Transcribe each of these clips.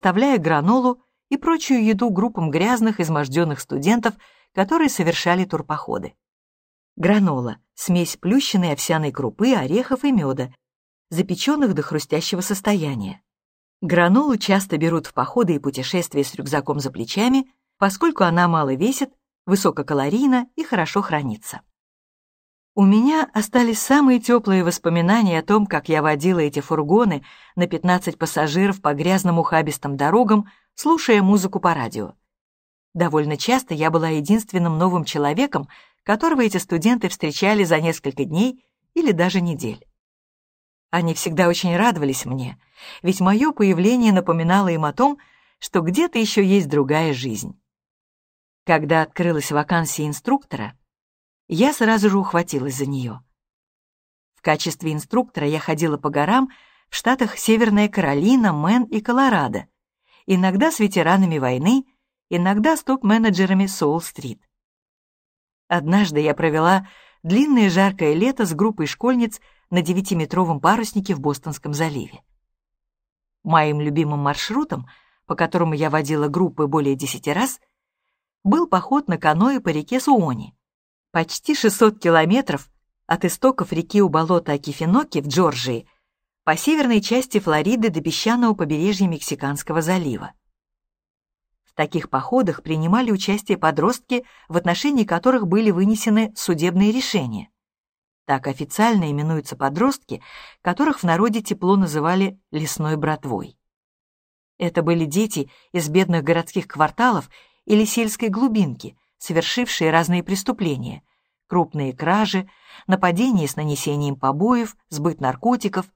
вставляя гранолу и прочую еду группам грязных, изможденных студентов, которые совершали турпоходы. Гранола — смесь плющенной овсяной крупы, орехов и меда, запеченных до хрустящего состояния. Гранолу часто берут в походы и путешествия с рюкзаком за плечами, поскольку она мало весит, высококалорийна и хорошо хранится. У меня остались самые теплые воспоминания о том, как я водила эти фургоны на 15 пассажиров по грязным ухабистым дорогам, слушая музыку по радио. Довольно часто я была единственным новым человеком, которого эти студенты встречали за несколько дней или даже недель. Они всегда очень радовались мне, ведь мое появление напоминало им о том, что где-то еще есть другая жизнь. Когда открылась вакансия инструктора, я сразу же ухватилась за нее. В качестве инструктора я ходила по горам в штатах Северная Каролина, Мэн и Колорадо, иногда с ветеранами войны, иногда с топ-менеджерами Соул-стрит. Однажды я провела длинное жаркое лето с группой школьниц на девятиметровом паруснике в Бостонском заливе. Моим любимым маршрутом, по которому я водила группы более десяти раз, был поход на каноэ по реке Суони, Почти 600 километров от истоков реки у болота Акифиноки в Джорджии по северной части Флориды до песчаного побережья Мексиканского залива. В таких походах принимали участие подростки, в отношении которых были вынесены судебные решения. Так официально именуются подростки, которых в народе тепло называли «лесной братвой». Это были дети из бедных городских кварталов или сельской глубинки, совершившие разные преступления, крупные кражи, нападения с нанесением побоев, сбыт наркотиков,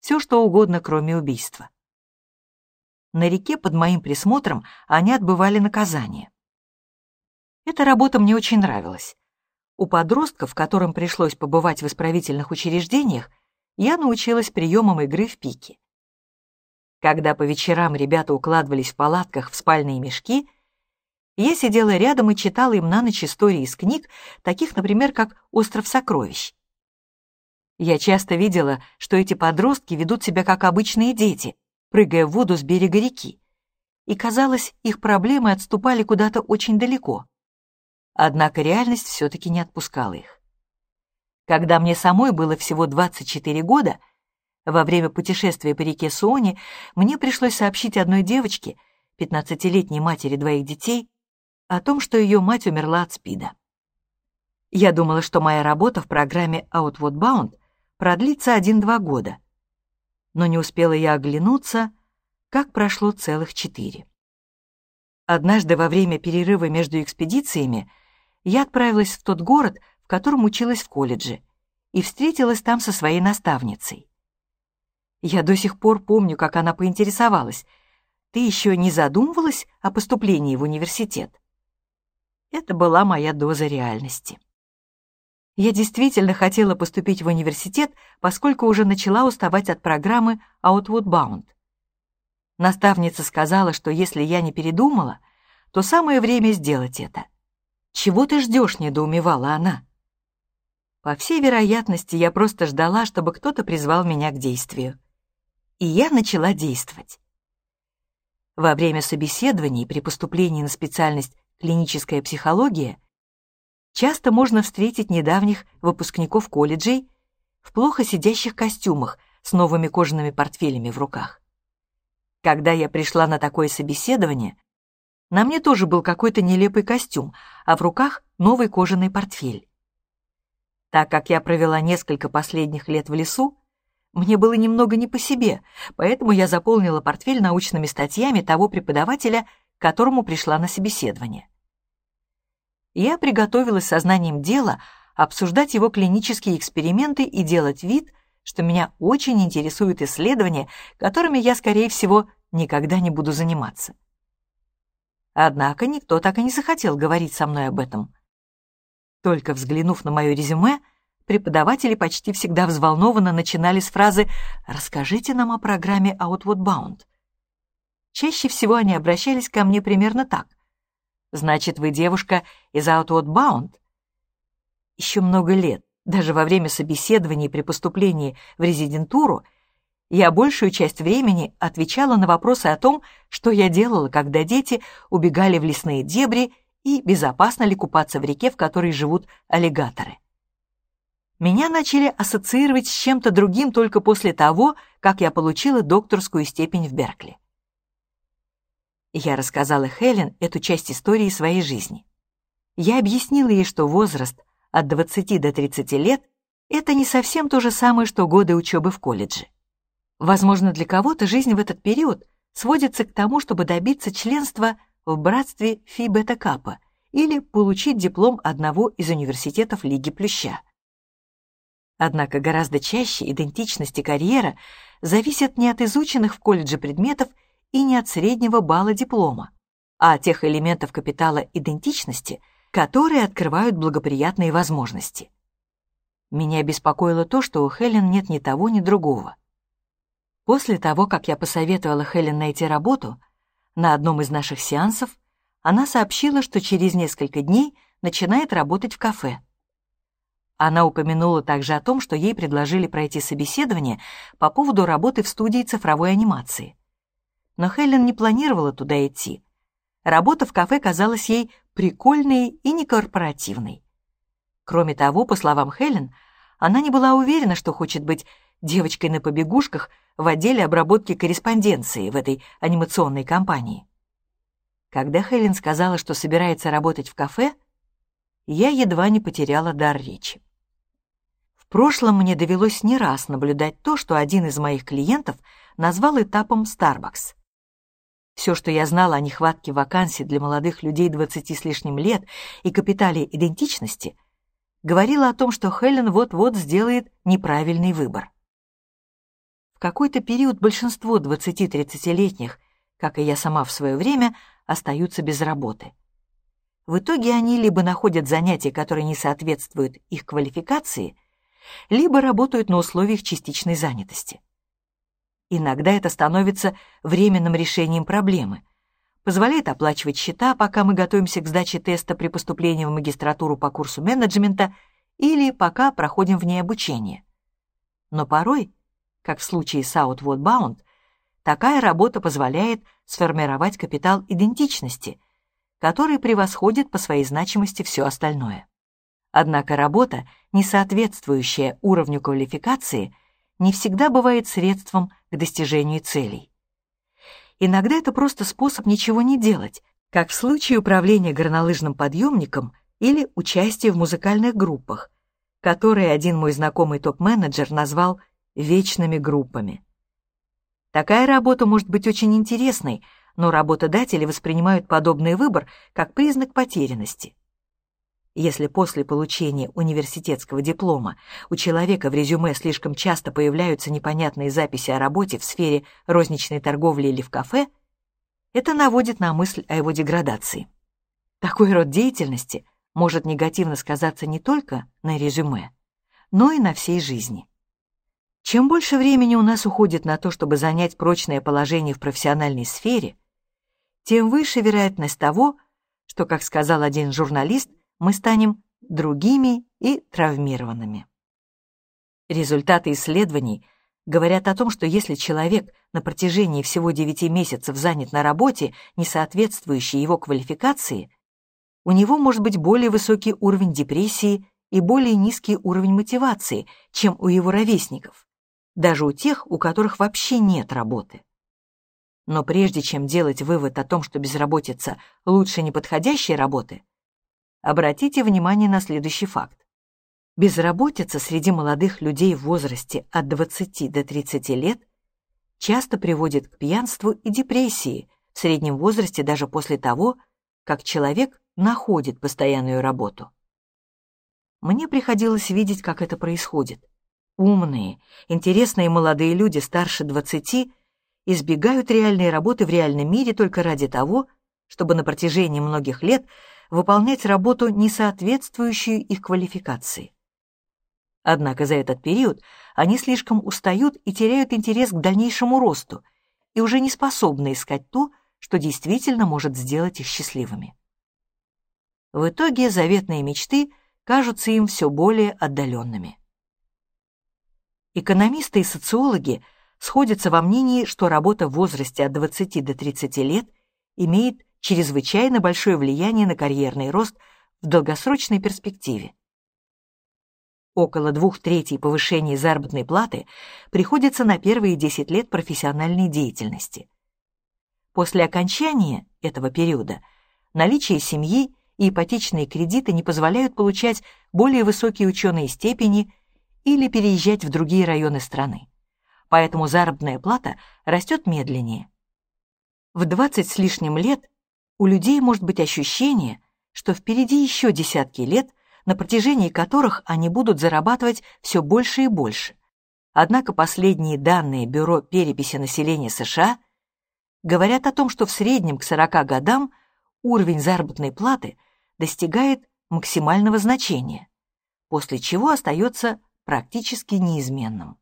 все что угодно, кроме убийства. На реке под моим присмотром они отбывали наказание. Эта работа мне очень нравилась. У подростков, которым пришлось побывать в исправительных учреждениях, я научилась приемам игры в пики. Когда по вечерам ребята укладывались в палатках в спальные мешки, я сидела рядом и читала им на ночь истории из книг, таких, например, как «Остров сокровищ». Я часто видела, что эти подростки ведут себя как обычные дети, прыгая в воду с берега реки. И, казалось, их проблемы отступали куда-то очень далеко. Однако реальность все-таки не отпускала их. Когда мне самой было всего 24 года, во время путешествия по реке Суони мне пришлось сообщить одной девочке, 15-летней матери двоих детей, о том, что ее мать умерла от СПИДа. Я думала, что моя работа в программе Outward Bound продлится один-два года. Но не успела я оглянуться, как прошло целых четыре. Однажды во время перерыва между экспедициями я отправилась в тот город, в котором училась в колледже, и встретилась там со своей наставницей. Я до сих пор помню, как она поинтересовалась, «Ты еще не задумывалась о поступлении в университет?» Это была моя доза реальности. Я действительно хотела поступить в университет, поскольку уже начала уставать от программы Outward Bound. Наставница сказала, что если я не передумала, то самое время сделать это. «Чего ты ждешь?» — недоумевала она. По всей вероятности, я просто ждала, чтобы кто-то призвал меня к действию. И я начала действовать. Во время собеседований при поступлении на специальность клиническая психология, часто можно встретить недавних выпускников колледжей в плохо сидящих костюмах с новыми кожаными портфелями в руках. Когда я пришла на такое собеседование, на мне тоже был какой-то нелепый костюм, а в руках новый кожаный портфель. Так как я провела несколько последних лет в лесу, мне было немного не по себе, поэтому я заполнила портфель научными статьями того преподавателя, к которому пришла на собеседование. Я приготовилась сознанием дела обсуждать его клинические эксперименты и делать вид, что меня очень интересуют исследования, которыми я, скорее всего, никогда не буду заниматься. Однако никто так и не захотел говорить со мной об этом. Только взглянув на мое резюме, преподаватели почти всегда взволнованно начинали с фразы «Расскажите нам о программе Outward Bound». Чаще всего они обращались ко мне примерно так. «Значит, вы девушка из Outward Bound?» Еще много лет, даже во время собеседований при поступлении в резидентуру, Я большую часть времени отвечала на вопросы о том, что я делала, когда дети убегали в лесные дебри и безопасно ли купаться в реке, в которой живут аллигаторы. Меня начали ассоциировать с чем-то другим только после того, как я получила докторскую степень в Беркли. Я рассказала Хелен эту часть истории своей жизни. Я объяснила ей, что возраст от 20 до 30 лет — это не совсем то же самое, что годы учебы в колледже. Возможно, для кого-то жизнь в этот период сводится к тому, чтобы добиться членства в братстве Фи Бета Капа или получить диплом одного из университетов Лиги Плюща. Однако гораздо чаще идентичность и карьера зависят не от изученных в колледже предметов и не от среднего балла диплома, а от тех элементов капитала идентичности, которые открывают благоприятные возможности. Меня беспокоило то, что у Хелен нет ни того, ни другого. После того, как я посоветовала Хелен найти работу, на одном из наших сеансов она сообщила, что через несколько дней начинает работать в кафе. Она упомянула также о том, что ей предложили пройти собеседование по поводу работы в студии цифровой анимации но Хелен не планировала туда идти. Работа в кафе казалась ей прикольной и некорпоративной. Кроме того, по словам Хелен, она не была уверена, что хочет быть девочкой на побегушках в отделе обработки корреспонденции в этой анимационной компании. Когда Хелен сказала, что собирается работать в кафе, я едва не потеряла дар речи. В прошлом мне довелось не раз наблюдать то, что один из моих клиентов назвал этапом Starbucks. Все, что я знала о нехватке вакансий для молодых людей 20 с лишним лет и капитале идентичности, говорило о том, что Хелен вот-вот сделает неправильный выбор. В какой-то период большинство 20-30-летних, как и я сама в свое время, остаются без работы. В итоге они либо находят занятия, которые не соответствуют их квалификации, либо работают на условиях частичной занятости. Иногда это становится временным решением проблемы. Позволяет оплачивать счета, пока мы готовимся к сдаче теста при поступлении в магистратуру по курсу менеджмента или пока проходим в ней обучение. Но порой, как в случае Southward Bound, такая работа позволяет сформировать капитал идентичности, который превосходит по своей значимости все остальное. Однако работа, не соответствующая уровню квалификации, не всегда бывает средством к достижению целей. Иногда это просто способ ничего не делать, как в случае управления горнолыжным подъемником или участия в музыкальных группах, которые один мой знакомый топ-менеджер назвал «вечными группами». Такая работа может быть очень интересной, но работодатели воспринимают подобный выбор как признак потерянности. Если после получения университетского диплома у человека в резюме слишком часто появляются непонятные записи о работе в сфере розничной торговли или в кафе, это наводит на мысль о его деградации. Такой род деятельности может негативно сказаться не только на резюме, но и на всей жизни. Чем больше времени у нас уходит на то, чтобы занять прочное положение в профессиональной сфере, тем выше вероятность того, что, как сказал один журналист, мы станем другими и травмированными. Результаты исследований говорят о том, что если человек на протяжении всего 9 месяцев занят на работе, не соответствующей его квалификации, у него может быть более высокий уровень депрессии и более низкий уровень мотивации, чем у его ровесников, даже у тех, у которых вообще нет работы. Но прежде чем делать вывод о том, что безработица лучше неподходящей работы, Обратите внимание на следующий факт. Безработица среди молодых людей в возрасте от 20 до 30 лет часто приводит к пьянству и депрессии в среднем возрасте даже после того, как человек находит постоянную работу. Мне приходилось видеть, как это происходит. Умные, интересные молодые люди старше 20 избегают реальной работы в реальном мире только ради того, чтобы на протяжении многих лет выполнять работу, не соответствующую их квалификации. Однако за этот период они слишком устают и теряют интерес к дальнейшему росту и уже не способны искать то, что действительно может сделать их счастливыми. В итоге заветные мечты кажутся им все более отдаленными. Экономисты и социологи сходятся во мнении, что работа в возрасте от 20 до 30 лет имеет чрезвычайно большое влияние на карьерный рост в долгосрочной перспективе. Около двух третей повышения заработной платы приходится на первые 10 лет профессиональной деятельности. После окончания этого периода наличие семьи и ипотечные кредиты не позволяют получать более высокие ученые степени или переезжать в другие районы страны. Поэтому заработная плата растет медленнее. В 20 с лишним лет у людей может быть ощущение, что впереди еще десятки лет, на протяжении которых они будут зарабатывать все больше и больше. Однако последние данные Бюро переписи населения США говорят о том, что в среднем к 40 годам уровень заработной платы достигает максимального значения, после чего остается практически неизменным.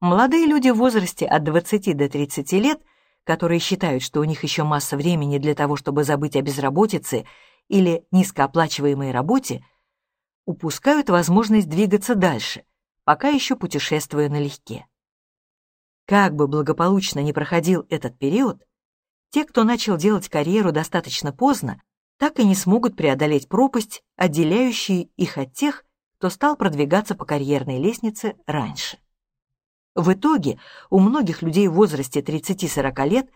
Молодые люди в возрасте от 20 до 30 лет, которые считают, что у них еще масса времени для того, чтобы забыть о безработице или низкооплачиваемой работе, упускают возможность двигаться дальше, пока еще путешествуя налегке. Как бы благополучно ни проходил этот период, те, кто начал делать карьеру достаточно поздно, так и не смогут преодолеть пропасть, отделяющую их от тех, кто стал продвигаться по карьерной лестнице раньше. В итоге у многих людей в возрасте 30-40 лет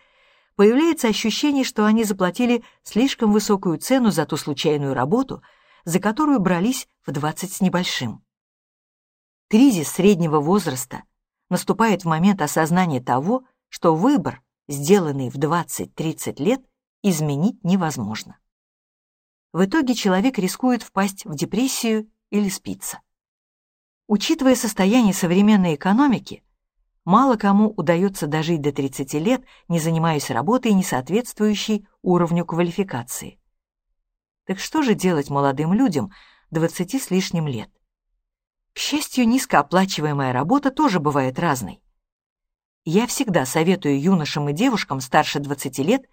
появляется ощущение, что они заплатили слишком высокую цену за ту случайную работу, за которую брались в 20 с небольшим. Кризис среднего возраста наступает в момент осознания того, что выбор, сделанный в 20-30 лет, изменить невозможно. В итоге человек рискует впасть в депрессию или спиться. Учитывая состояние современной экономики, мало кому удается дожить до 30 лет, не занимаясь работой, не соответствующей уровню квалификации. Так что же делать молодым людям 20 с лишним лет? К счастью, низкооплачиваемая работа тоже бывает разной. Я всегда советую юношам и девушкам старше 20 лет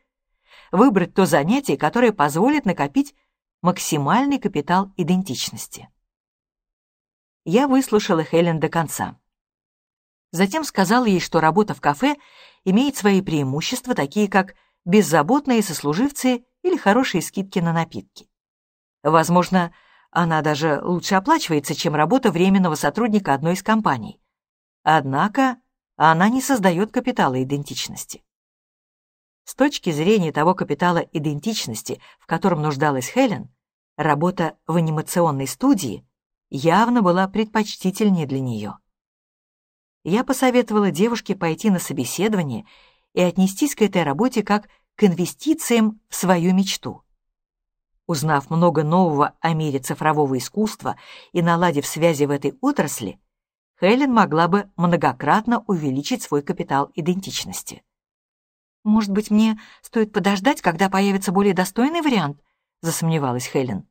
выбрать то занятие, которое позволит накопить максимальный капитал идентичности. Я выслушала Хелен до конца. Затем сказала ей, что работа в кафе имеет свои преимущества, такие как беззаботные сослуживцы или хорошие скидки на напитки. Возможно, она даже лучше оплачивается, чем работа временного сотрудника одной из компаний. Однако она не создает капитала идентичности. С точки зрения того капитала идентичности, в котором нуждалась Хелен, работа в анимационной студии явно была предпочтительнее для нее. Я посоветовала девушке пойти на собеседование и отнестись к этой работе как к инвестициям в свою мечту. Узнав много нового о мире цифрового искусства и наладив связи в этой отрасли, Хелен могла бы многократно увеличить свой капитал идентичности. «Может быть, мне стоит подождать, когда появится более достойный вариант?» — засомневалась Хелен.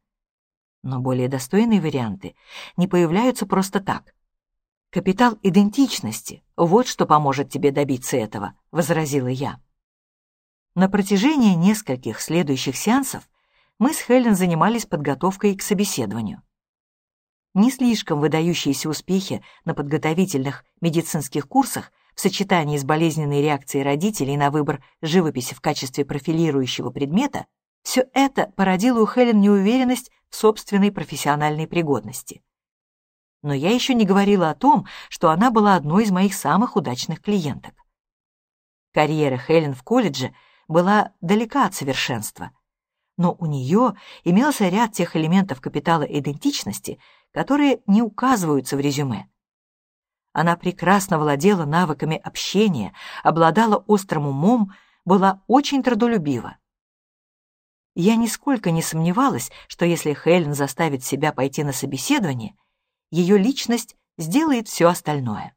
Но более достойные варианты не появляются просто так. «Капитал идентичности — вот что поможет тебе добиться этого», — возразила я. На протяжении нескольких следующих сеансов мы с Хелен занимались подготовкой к собеседованию. Не слишком выдающиеся успехи на подготовительных медицинских курсах в сочетании с болезненной реакцией родителей на выбор живописи в качестве профилирующего предмета, все это породило у Хелен неуверенность в собственной профессиональной пригодности. Но я еще не говорила о том, что она была одной из моих самых удачных клиенток. Карьера Хелен в колледже была далека от совершенства, но у нее имелся ряд тех элементов капитала идентичности, которые не указываются в резюме. Она прекрасно владела навыками общения, обладала острым умом, была очень трудолюбива. Я нисколько не сомневалась, что если Хелен заставит себя пойти на собеседование, ее личность сделает все остальное.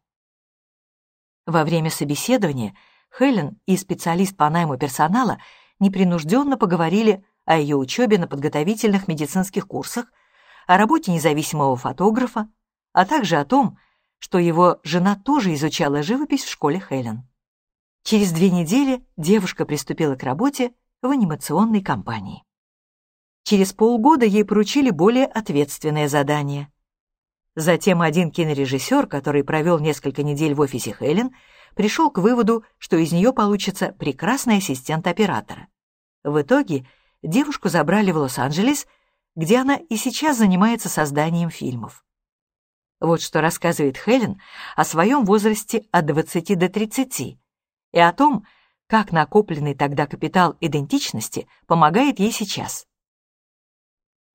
Во время собеседования Хелен и специалист по найму персонала непринужденно поговорили о ее учебе на подготовительных медицинских курсах, о работе независимого фотографа, а также о том, что его жена тоже изучала живопись в школе Хелен. Через две недели девушка приступила к работе в анимационной компании. Через полгода ей поручили более ответственное задание. Затем один кинорежиссер, который провел несколько недель в офисе Хелен, пришел к выводу, что из нее получится прекрасный ассистент оператора. В итоге девушку забрали в Лос-Анджелес, где она и сейчас занимается созданием фильмов. Вот что рассказывает Хелен о своем возрасте от 20 до 30 и о том, как накопленный тогда капитал идентичности помогает ей сейчас.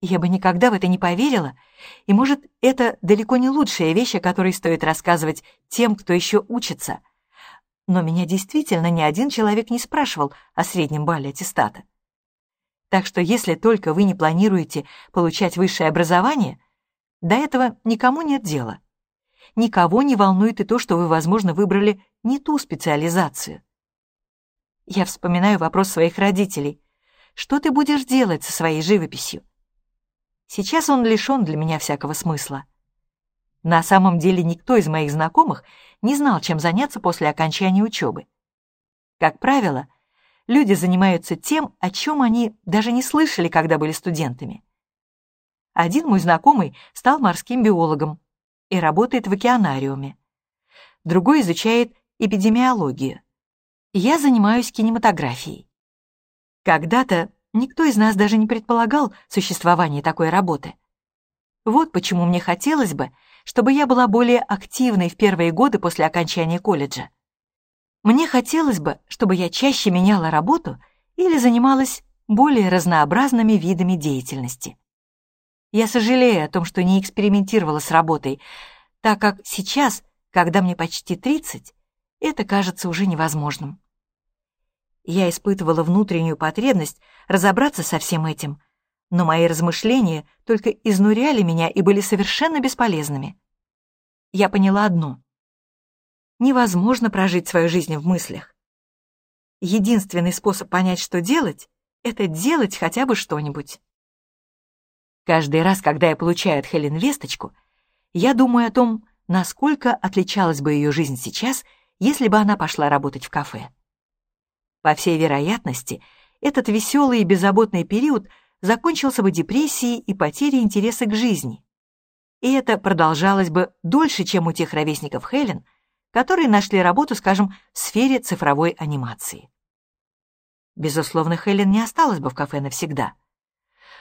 Я бы никогда в это не поверила, и, может, это далеко не лучшая вещь, о которой стоит рассказывать тем, кто еще учится. Но меня действительно ни один человек не спрашивал о среднем балле аттестата. Так что если только вы не планируете получать высшее образование, до этого никому нет дела. Никого не волнует и то, что вы, возможно, выбрали не ту специализацию. Я вспоминаю вопрос своих родителей. Что ты будешь делать со своей живописью? Сейчас он лишен для меня всякого смысла. На самом деле никто из моих знакомых не знал, чем заняться после окончания учебы. Как правило, люди занимаются тем, о чем они даже не слышали, когда были студентами. Один мой знакомый стал морским биологом и работает в океанариуме. Другой изучает эпидемиологию. Я занимаюсь кинематографией. Когда-то никто из нас даже не предполагал существование такой работы. Вот почему мне хотелось бы, чтобы я была более активной в первые годы после окончания колледжа. Мне хотелось бы, чтобы я чаще меняла работу или занималась более разнообразными видами деятельности. Я сожалею о том, что не экспериментировала с работой, так как сейчас, когда мне почти 30, это кажется уже невозможным. Я испытывала внутреннюю потребность разобраться со всем этим, но мои размышления только изнуряли меня и были совершенно бесполезными. Я поняла одно. Невозможно прожить свою жизнь в мыслях. Единственный способ понять, что делать, это делать хотя бы что-нибудь. Каждый раз, когда я получаю от Хелен весточку, я думаю о том, насколько отличалась бы ее жизнь сейчас, если бы она пошла работать в кафе. По всей вероятности, этот веселый и беззаботный период закончился бы депрессией и потерей интереса к жизни. И это продолжалось бы дольше, чем у тех ровесников Хелен, которые нашли работу, скажем, в сфере цифровой анимации. Безусловно, Хелен не осталась бы в кафе навсегда.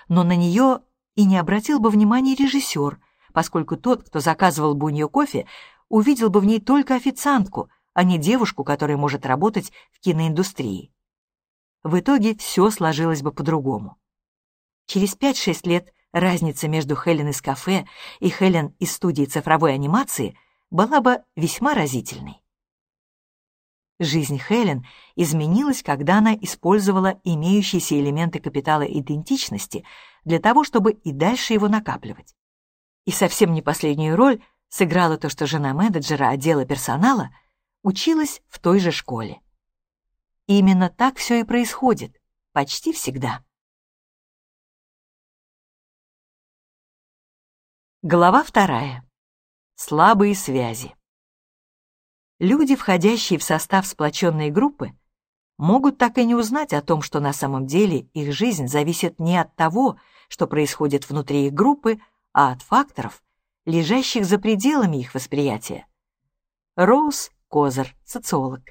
Но на нее и не обратил бы внимания режиссер, поскольку тот, кто заказывал бы у нее кофе, увидел бы в ней только официантку, а не девушку, которая может работать в киноиндустрии. В итоге все сложилось бы по-другому. Через 5-6 лет разница между Хелен из кафе и Хелен из студии цифровой анимации была бы весьма разительной. Жизнь Хелен изменилась, когда она использовала имеющиеся элементы капитала идентичности для того, чтобы и дальше его накапливать. И совсем не последнюю роль сыграло то, что жена менеджера отдела персонала училась в той же школе. Именно так все и происходит, почти всегда. Глава вторая. Слабые связи. Люди, входящие в состав сплоченной группы, могут так и не узнать о том, что на самом деле их жизнь зависит не от того, что происходит внутри их группы, а от факторов, лежащих за пределами их восприятия. Роуз Козер, социолог.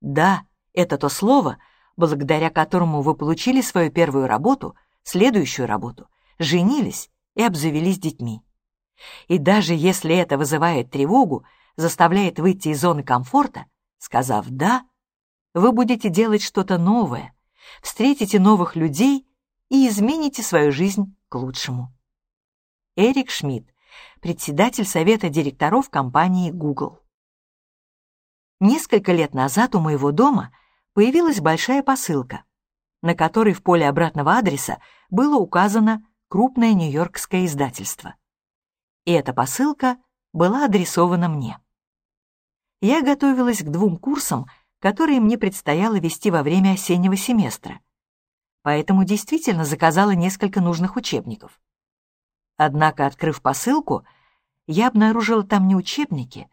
Да, это то слово, благодаря которому вы получили свою первую работу, следующую работу, женились и обзавелись детьми. И даже если это вызывает тревогу, заставляет выйти из зоны комфорта, сказав «да», вы будете делать что-то новое, встретите новых людей и измените свою жизнь к лучшему. Эрик Шмидт, председатель совета директоров компании Google. Несколько лет назад у моего дома появилась большая посылка, на которой в поле обратного адреса было указано крупное нью-йоркское издательство. И эта посылка была адресована мне. Я готовилась к двум курсам, которые мне предстояло вести во время осеннего семестра, поэтому действительно заказала несколько нужных учебников. Однако, открыв посылку, я обнаружила там не учебники,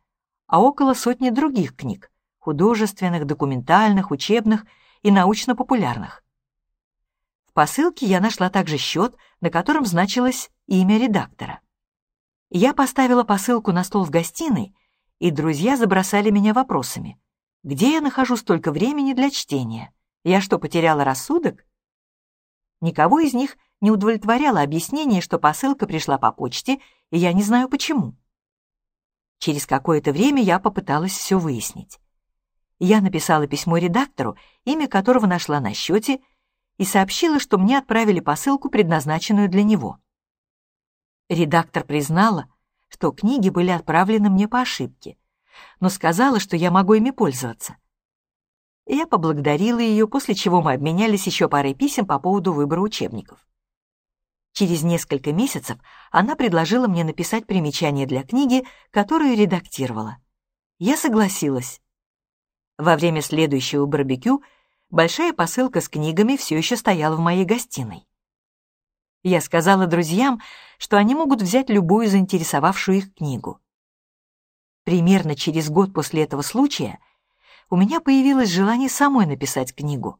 а около сотни других книг — художественных, документальных, учебных и научно-популярных. В посылке я нашла также счет, на котором значилось имя редактора. Я поставила посылку на стол в гостиной, и друзья забросали меня вопросами. Где я нахожу столько времени для чтения? Я что, потеряла рассудок? Никого из них не удовлетворяло объяснение, что посылка пришла по почте, и я не знаю почему. Через какое-то время я попыталась все выяснить. Я написала письмо редактору, имя которого нашла на счете, и сообщила, что мне отправили посылку, предназначенную для него. Редактор признала, что книги были отправлены мне по ошибке, но сказала, что я могу ими пользоваться. Я поблагодарила ее, после чего мы обменялись еще парой писем по поводу выбора учебников. Через несколько месяцев она предложила мне написать примечание для книги, которую редактировала. Я согласилась. Во время следующего барбекю большая посылка с книгами все еще стояла в моей гостиной. Я сказала друзьям, что они могут взять любую заинтересовавшую их книгу. Примерно через год после этого случая у меня появилось желание самой написать книгу.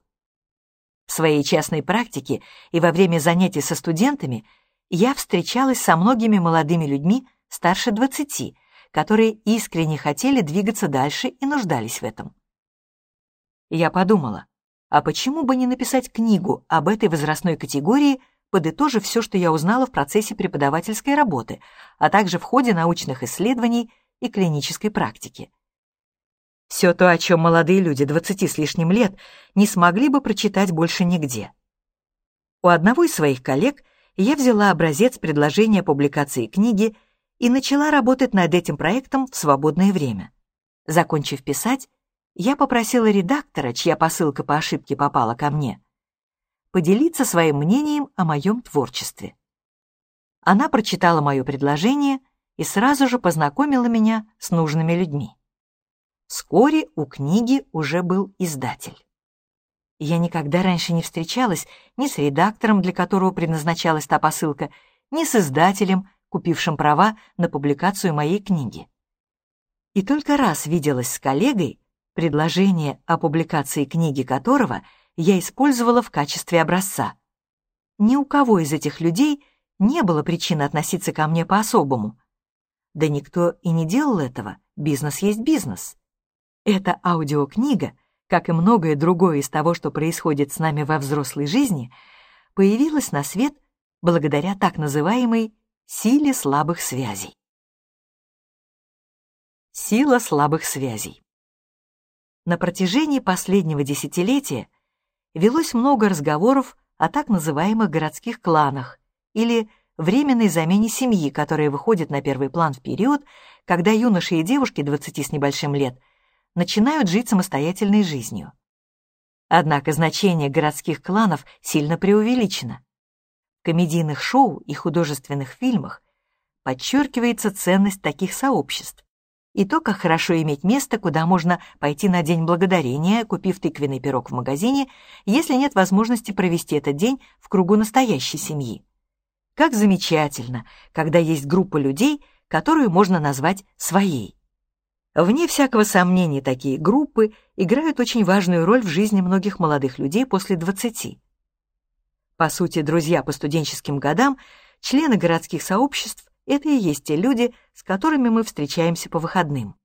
В своей частной практике и во время занятий со студентами я встречалась со многими молодыми людьми старше 20, которые искренне хотели двигаться дальше и нуждались в этом. Я подумала, а почему бы не написать книгу об этой возрастной категории – подытожив все, что я узнала в процессе преподавательской работы, а также в ходе научных исследований и клинической практики. Все то, о чем молодые люди 20 с лишним лет не смогли бы прочитать больше нигде. У одного из своих коллег я взяла образец предложения публикации книги и начала работать над этим проектом в свободное время. Закончив писать, я попросила редактора, чья посылка по ошибке попала ко мне, поделиться своим мнением о моем творчестве. Она прочитала мое предложение и сразу же познакомила меня с нужными людьми. Вскоре у книги уже был издатель. Я никогда раньше не встречалась ни с редактором, для которого предназначалась та посылка, ни с издателем, купившим права на публикацию моей книги. И только раз виделась с коллегой, предложение о публикации книги которого — я использовала в качестве образца. Ни у кого из этих людей не было причин относиться ко мне по-особому. Да никто и не делал этого, бизнес есть бизнес. Эта аудиокнига, как и многое другое из того, что происходит с нами во взрослой жизни, появилась на свет благодаря так называемой силе слабых связей. Сила слабых связей. На протяжении последнего десятилетия велось много разговоров о так называемых городских кланах или временной замене семьи, которая выходит на первый план в период, когда юноши и девушки 20 с небольшим лет начинают жить самостоятельной жизнью. Однако значение городских кланов сильно преувеличено. В комедийных шоу и художественных фильмах подчеркивается ценность таких сообществ, и то, как хорошо иметь место, куда можно пойти на День Благодарения, купив тыквенный пирог в магазине, если нет возможности провести этот день в кругу настоящей семьи. Как замечательно, когда есть группа людей, которую можно назвать своей. Вне всякого сомнения, такие группы играют очень важную роль в жизни многих молодых людей после 20. По сути, друзья по студенческим годам, члены городских сообществ это и есть те люди, с которыми мы встречаемся по выходным.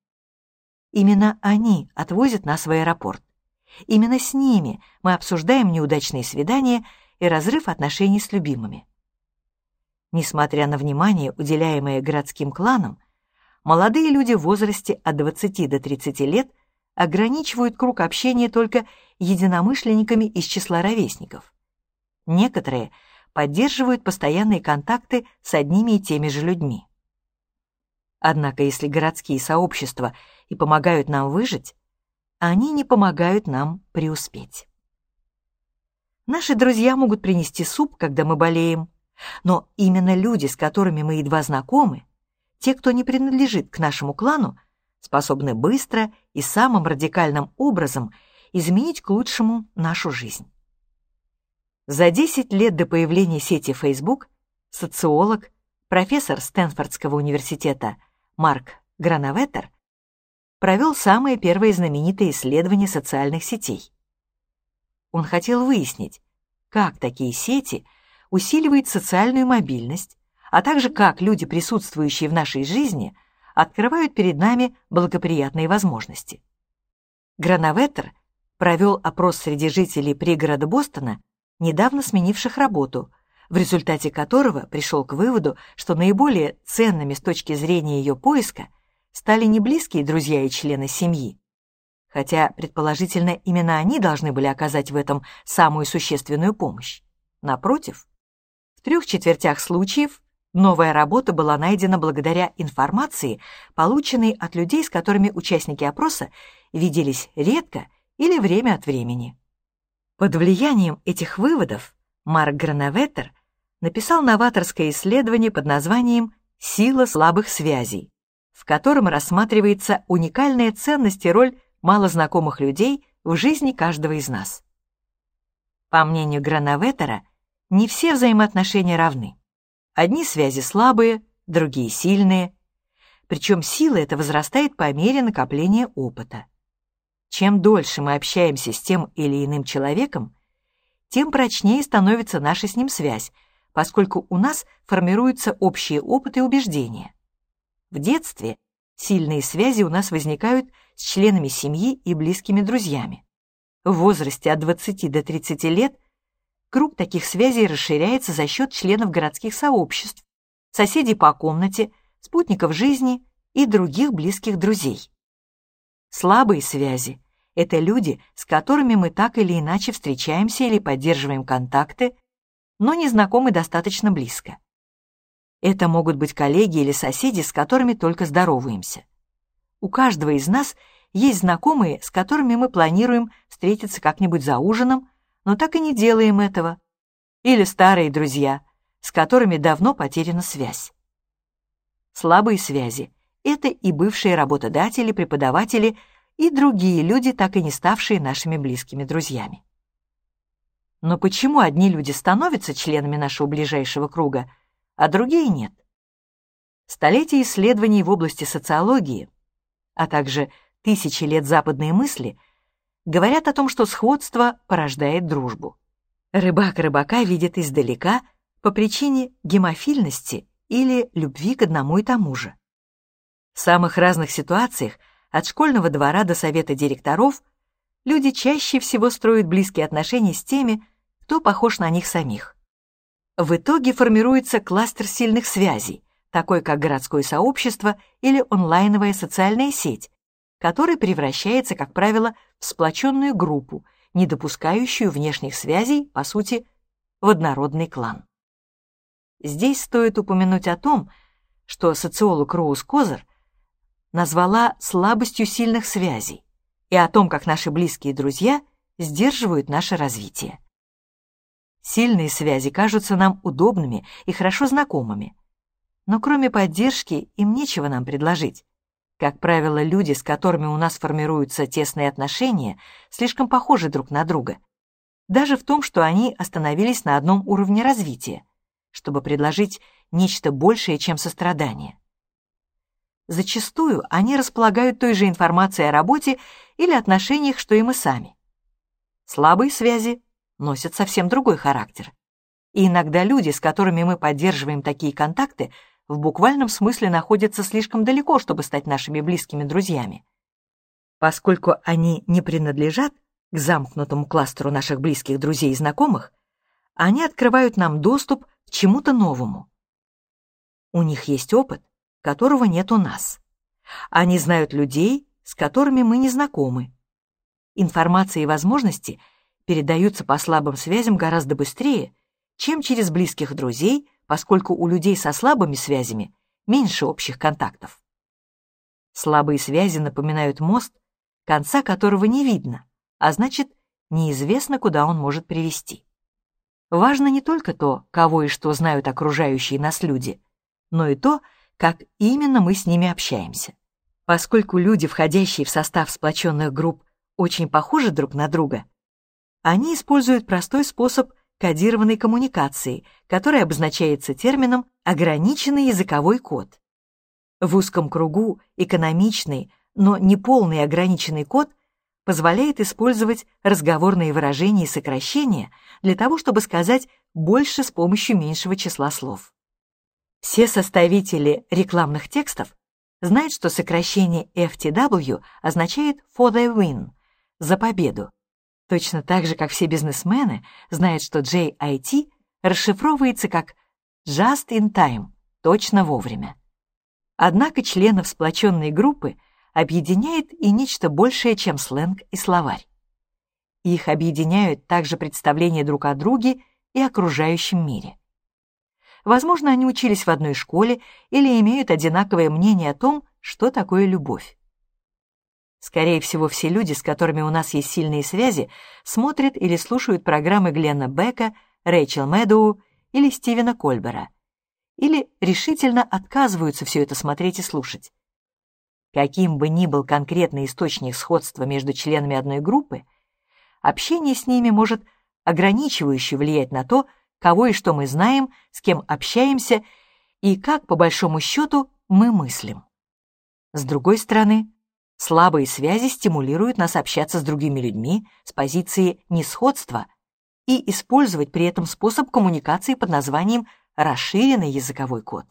Именно они отвозят нас в аэропорт. Именно с ними мы обсуждаем неудачные свидания и разрыв отношений с любимыми. Несмотря на внимание, уделяемое городским кланам, молодые люди в возрасте от 20 до 30 лет ограничивают круг общения только единомышленниками из числа ровесников. Некоторые — поддерживают постоянные контакты с одними и теми же людьми. Однако если городские сообщества и помогают нам выжить, они не помогают нам преуспеть. Наши друзья могут принести суп, когда мы болеем, но именно люди, с которыми мы едва знакомы, те, кто не принадлежит к нашему клану, способны быстро и самым радикальным образом изменить к лучшему нашу жизнь. За 10 лет до появления сети Facebook социолог, профессор Стэнфордского университета Марк Грановеттер провел самое первое знаменитое исследование социальных сетей. Он хотел выяснить, как такие сети усиливают социальную мобильность, а также как люди, присутствующие в нашей жизни, открывают перед нами благоприятные возможности. Грановеттер провел опрос среди жителей пригорода Бостона, недавно сменивших работу, в результате которого пришел к выводу, что наиболее ценными с точки зрения ее поиска стали не близкие друзья и члены семьи, хотя, предположительно, именно они должны были оказать в этом самую существенную помощь. Напротив, в трех четвертях случаев новая работа была найдена благодаря информации, полученной от людей, с которыми участники опроса виделись редко или время от времени. Под влиянием этих выводов Марк Грановеттер написал новаторское исследование под названием «Сила слабых связей», в котором рассматривается уникальная ценность и роль малознакомых людей в жизни каждого из нас. По мнению Грановеттера, не все взаимоотношения равны. Одни связи слабые, другие сильные, причем сила эта возрастает по мере накопления опыта. Чем дольше мы общаемся с тем или иным человеком, тем прочнее становится наша с ним связь, поскольку у нас формируются общие опыты и убеждения. В детстве сильные связи у нас возникают с членами семьи и близкими друзьями. В возрасте от 20 до 30 лет круг таких связей расширяется за счет членов городских сообществ, соседей по комнате, спутников жизни и других близких друзей. Слабые связи — это люди, с которыми мы так или иначе встречаемся или поддерживаем контакты, но не знакомы достаточно близко. Это могут быть коллеги или соседи, с которыми только здороваемся. У каждого из нас есть знакомые, с которыми мы планируем встретиться как-нибудь за ужином, но так и не делаем этого. Или старые друзья, с которыми давно потеряна связь. Слабые связи это и бывшие работодатели, преподаватели и другие люди, так и не ставшие нашими близкими друзьями. Но почему одни люди становятся членами нашего ближайшего круга, а другие нет? Столетия исследований в области социологии, а также тысячи лет западной мысли говорят о том, что сходство порождает дружбу. Рыбак рыбака видит издалека по причине гемофильности или любви к одному и тому же. В самых разных ситуациях, от школьного двора до совета директоров, люди чаще всего строят близкие отношения с теми, кто похож на них самих. В итоге формируется кластер сильных связей, такой как городское сообщество или онлайновая социальная сеть, который превращается, как правило, в сплоченную группу, не допускающую внешних связей, по сути, в однородный клан. Здесь стоит упомянуть о том, что социолог Роуз Козер назвала слабостью сильных связей и о том, как наши близкие друзья сдерживают наше развитие. Сильные связи кажутся нам удобными и хорошо знакомыми, но кроме поддержки им нечего нам предложить. Как правило, люди, с которыми у нас формируются тесные отношения, слишком похожи друг на друга. Даже в том, что они остановились на одном уровне развития, чтобы предложить нечто большее, чем сострадание. Зачастую они располагают той же информацией о работе или отношениях, что и мы сами. Слабые связи носят совсем другой характер. И иногда люди, с которыми мы поддерживаем такие контакты, в буквальном смысле находятся слишком далеко, чтобы стать нашими близкими друзьями. Поскольку они не принадлежат к замкнутому кластеру наших близких друзей и знакомых, они открывают нам доступ к чему-то новому. У них есть опыт, которого нет у нас. Они знают людей, с которыми мы не знакомы. Информация и возможности передаются по слабым связям гораздо быстрее, чем через близких друзей, поскольку у людей со слабыми связями меньше общих контактов. Слабые связи напоминают мост, конца которого не видно, а значит, неизвестно, куда он может привести. Важно не только то, кого и что знают окружающие нас люди, но и то, как именно мы с ними общаемся. Поскольку люди, входящие в состав сплоченных групп, очень похожи друг на друга, они используют простой способ кодированной коммуникации, который обозначается термином «ограниченный языковой код». В узком кругу экономичный, но не полный ограниченный код позволяет использовать разговорные выражения и сокращения для того, чтобы сказать больше с помощью меньшего числа слов. Все составители рекламных текстов знают, что сокращение FTW означает «for the win» — «за победу». Точно так же, как все бизнесмены знают, что JIT расшифровывается как «just in time» — «точно вовремя». Однако членов сплоченной группы объединяет и нечто большее, чем сленг и словарь. Их объединяют также представления друг о друге и окружающем мире. Возможно, они учились в одной школе или имеют одинаковое мнение о том, что такое любовь. Скорее всего, все люди, с которыми у нас есть сильные связи, смотрят или слушают программы Гленна Бека, Рэйчел Мэдоу или Стивена Кольбера, или решительно отказываются все это смотреть и слушать. Каким бы ни был конкретный источник сходства между членами одной группы, общение с ними может ограничивающе влиять на то, кого и что мы знаем, с кем общаемся и как, по большому счету, мы мыслим. С другой стороны, слабые связи стимулируют нас общаться с другими людьми с позиции несходства и использовать при этом способ коммуникации под названием расширенный языковой код.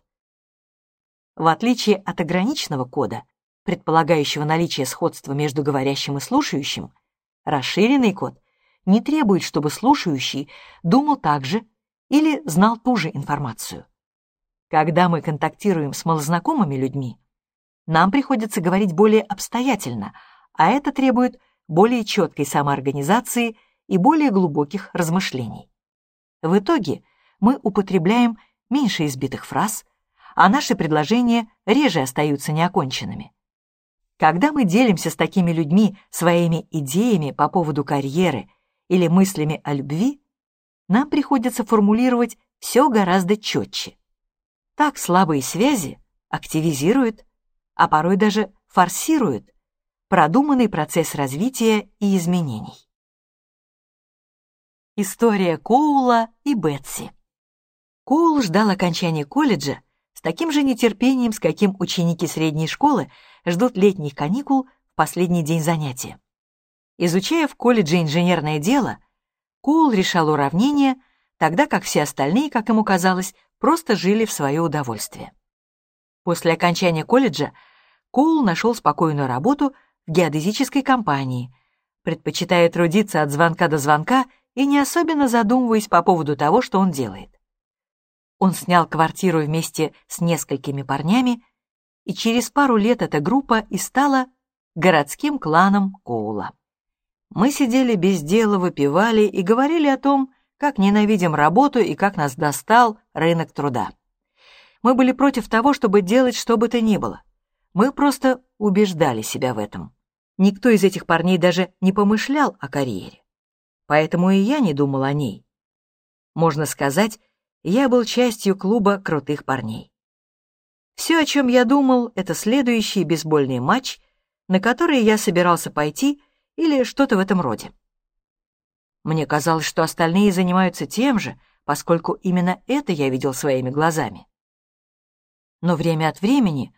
В отличие от ограниченного кода, предполагающего наличие сходства между говорящим и слушающим, расширенный код не требует, чтобы слушающий думал так же или знал ту же информацию. Когда мы контактируем с малознакомыми людьми, нам приходится говорить более обстоятельно, а это требует более четкой самоорганизации и более глубоких размышлений. В итоге мы употребляем меньше избитых фраз, а наши предложения реже остаются неоконченными. Когда мы делимся с такими людьми своими идеями по поводу карьеры или мыслями о любви, нам приходится формулировать все гораздо четче. Так слабые связи активизируют а порой даже форсируют продуманный процесс развития и изменений. История Коула и Бетси. Коул ждал окончания колледжа с таким же нетерпением, с каким ученики средней школы ждут летних каникул в последний день занятия. Изучая в колледже инженерное дело, Коул решал уравнения, тогда как все остальные, как ему казалось, просто жили в свое удовольствие. После окончания колледжа Коул нашел спокойную работу в геодезической компании, предпочитая трудиться от звонка до звонка и не особенно задумываясь по поводу того, что он делает. Он снял квартиру вместе с несколькими парнями, и через пару лет эта группа и стала городским кланом Коула. Мы сидели без дела, выпивали и говорили о том, как ненавидим работу и как нас достал рынок труда. Мы были против того, чтобы делать что бы то ни было. Мы просто убеждали себя в этом. Никто из этих парней даже не помышлял о карьере. Поэтому и я не думал о ней. Можно сказать, я был частью клуба крутых парней. Все, о чем я думал, это следующий бейсбольный матч, на который я собирался пойти или что-то в этом роде. Мне казалось, что остальные занимаются тем же, поскольку именно это я видел своими глазами. Но время от времени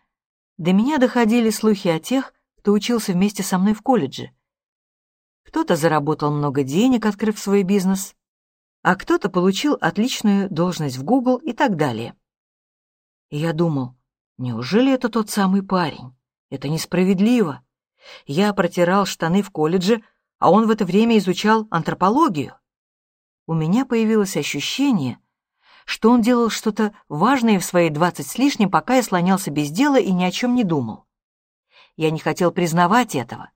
до меня доходили слухи о тех, кто учился вместе со мной в колледже. Кто-то заработал много денег, открыв свой бизнес, а кто-то получил отличную должность в Google и так далее. И я думал, неужели это тот самый парень? Это несправедливо. Я протирал штаны в колледже, а он в это время изучал антропологию. У меня появилось ощущение, что он делал что-то важное в свои двадцать с лишним, пока я слонялся без дела и ни о чем не думал. Я не хотел признавать этого,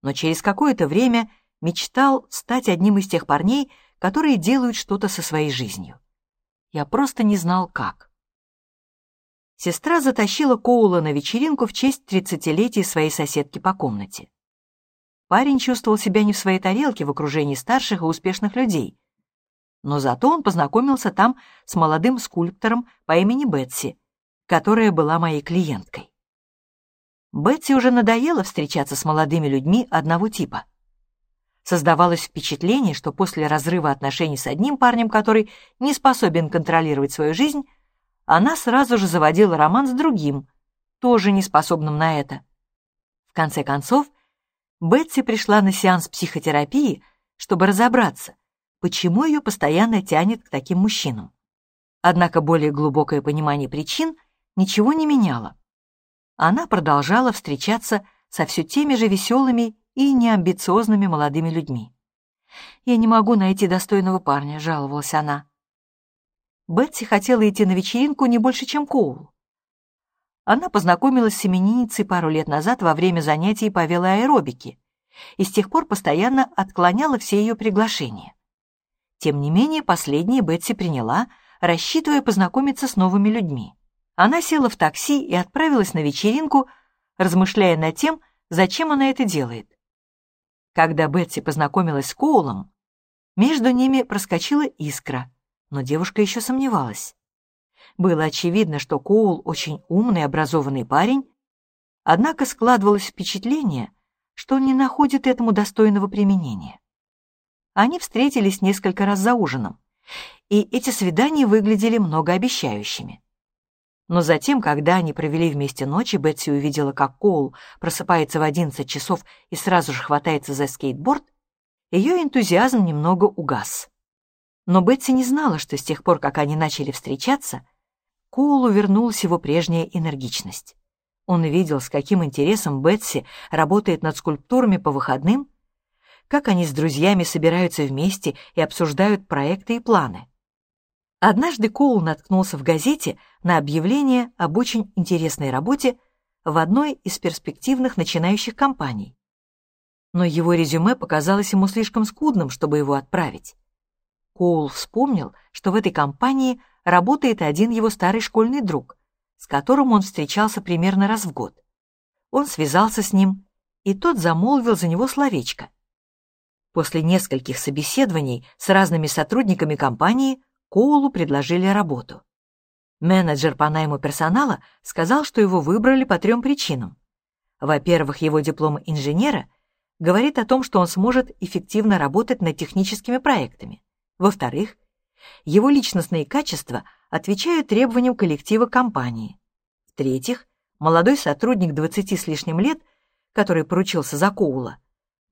но через какое-то время мечтал стать одним из тех парней, которые делают что-то со своей жизнью. Я просто не знал, как. Сестра затащила Коула на вечеринку в честь тридцатилетия своей соседки по комнате. Парень чувствовал себя не в своей тарелке в окружении старших и успешных людей, но зато он познакомился там с молодым скульптором по имени Бетси, которая была моей клиенткой. Бетси уже надоело встречаться с молодыми людьми одного типа. Создавалось впечатление, что после разрыва отношений с одним парнем, который не способен контролировать свою жизнь, она сразу же заводила роман с другим, тоже не способным на это. В конце концов, Бетси пришла на сеанс психотерапии, чтобы разобраться — почему ее постоянно тянет к таким мужчинам. Однако более глубокое понимание причин ничего не меняло. Она продолжала встречаться со все теми же веселыми и неамбициозными молодыми людьми. «Я не могу найти достойного парня», — жаловалась она. Бетси хотела идти на вечеринку не больше, чем Коул. Она познакомилась с именинницей пару лет назад во время занятий по велоаэробике и с тех пор постоянно отклоняла все ее приглашения. Тем не менее, последние Бетси приняла, рассчитывая познакомиться с новыми людьми. Она села в такси и отправилась на вечеринку, размышляя над тем, зачем она это делает. Когда Бетси познакомилась с Коулом, между ними проскочила искра, но девушка еще сомневалась. Было очевидно, что Коул очень умный, образованный парень, однако складывалось впечатление, что он не находит этому достойного применения. Они встретились несколько раз за ужином, и эти свидания выглядели многообещающими. Но затем, когда они провели вместе ночь, и Бетси увидела, как Коул просыпается в 11 часов и сразу же хватается за скейтборд, ее энтузиазм немного угас. Но Бетси не знала, что с тех пор, как они начали встречаться, Коулу вернулась его прежняя энергичность. Он видел, с каким интересом Бетси работает над скульптурами по выходным, как они с друзьями собираются вместе и обсуждают проекты и планы. Однажды Коул наткнулся в газете на объявление об очень интересной работе в одной из перспективных начинающих компаний. Но его резюме показалось ему слишком скудным, чтобы его отправить. Коул вспомнил, что в этой компании работает один его старый школьный друг, с которым он встречался примерно раз в год. Он связался с ним, и тот замолвил за него словечко. После нескольких собеседований с разными сотрудниками компании Коулу предложили работу. Менеджер по найму персонала сказал, что его выбрали по трем причинам. Во-первых, его диплом инженера говорит о том, что он сможет эффективно работать над техническими проектами. Во-вторых, его личностные качества отвечают требованиям коллектива компании. В-третьих, молодой сотрудник 20 с лишним лет, который поручился за Коула,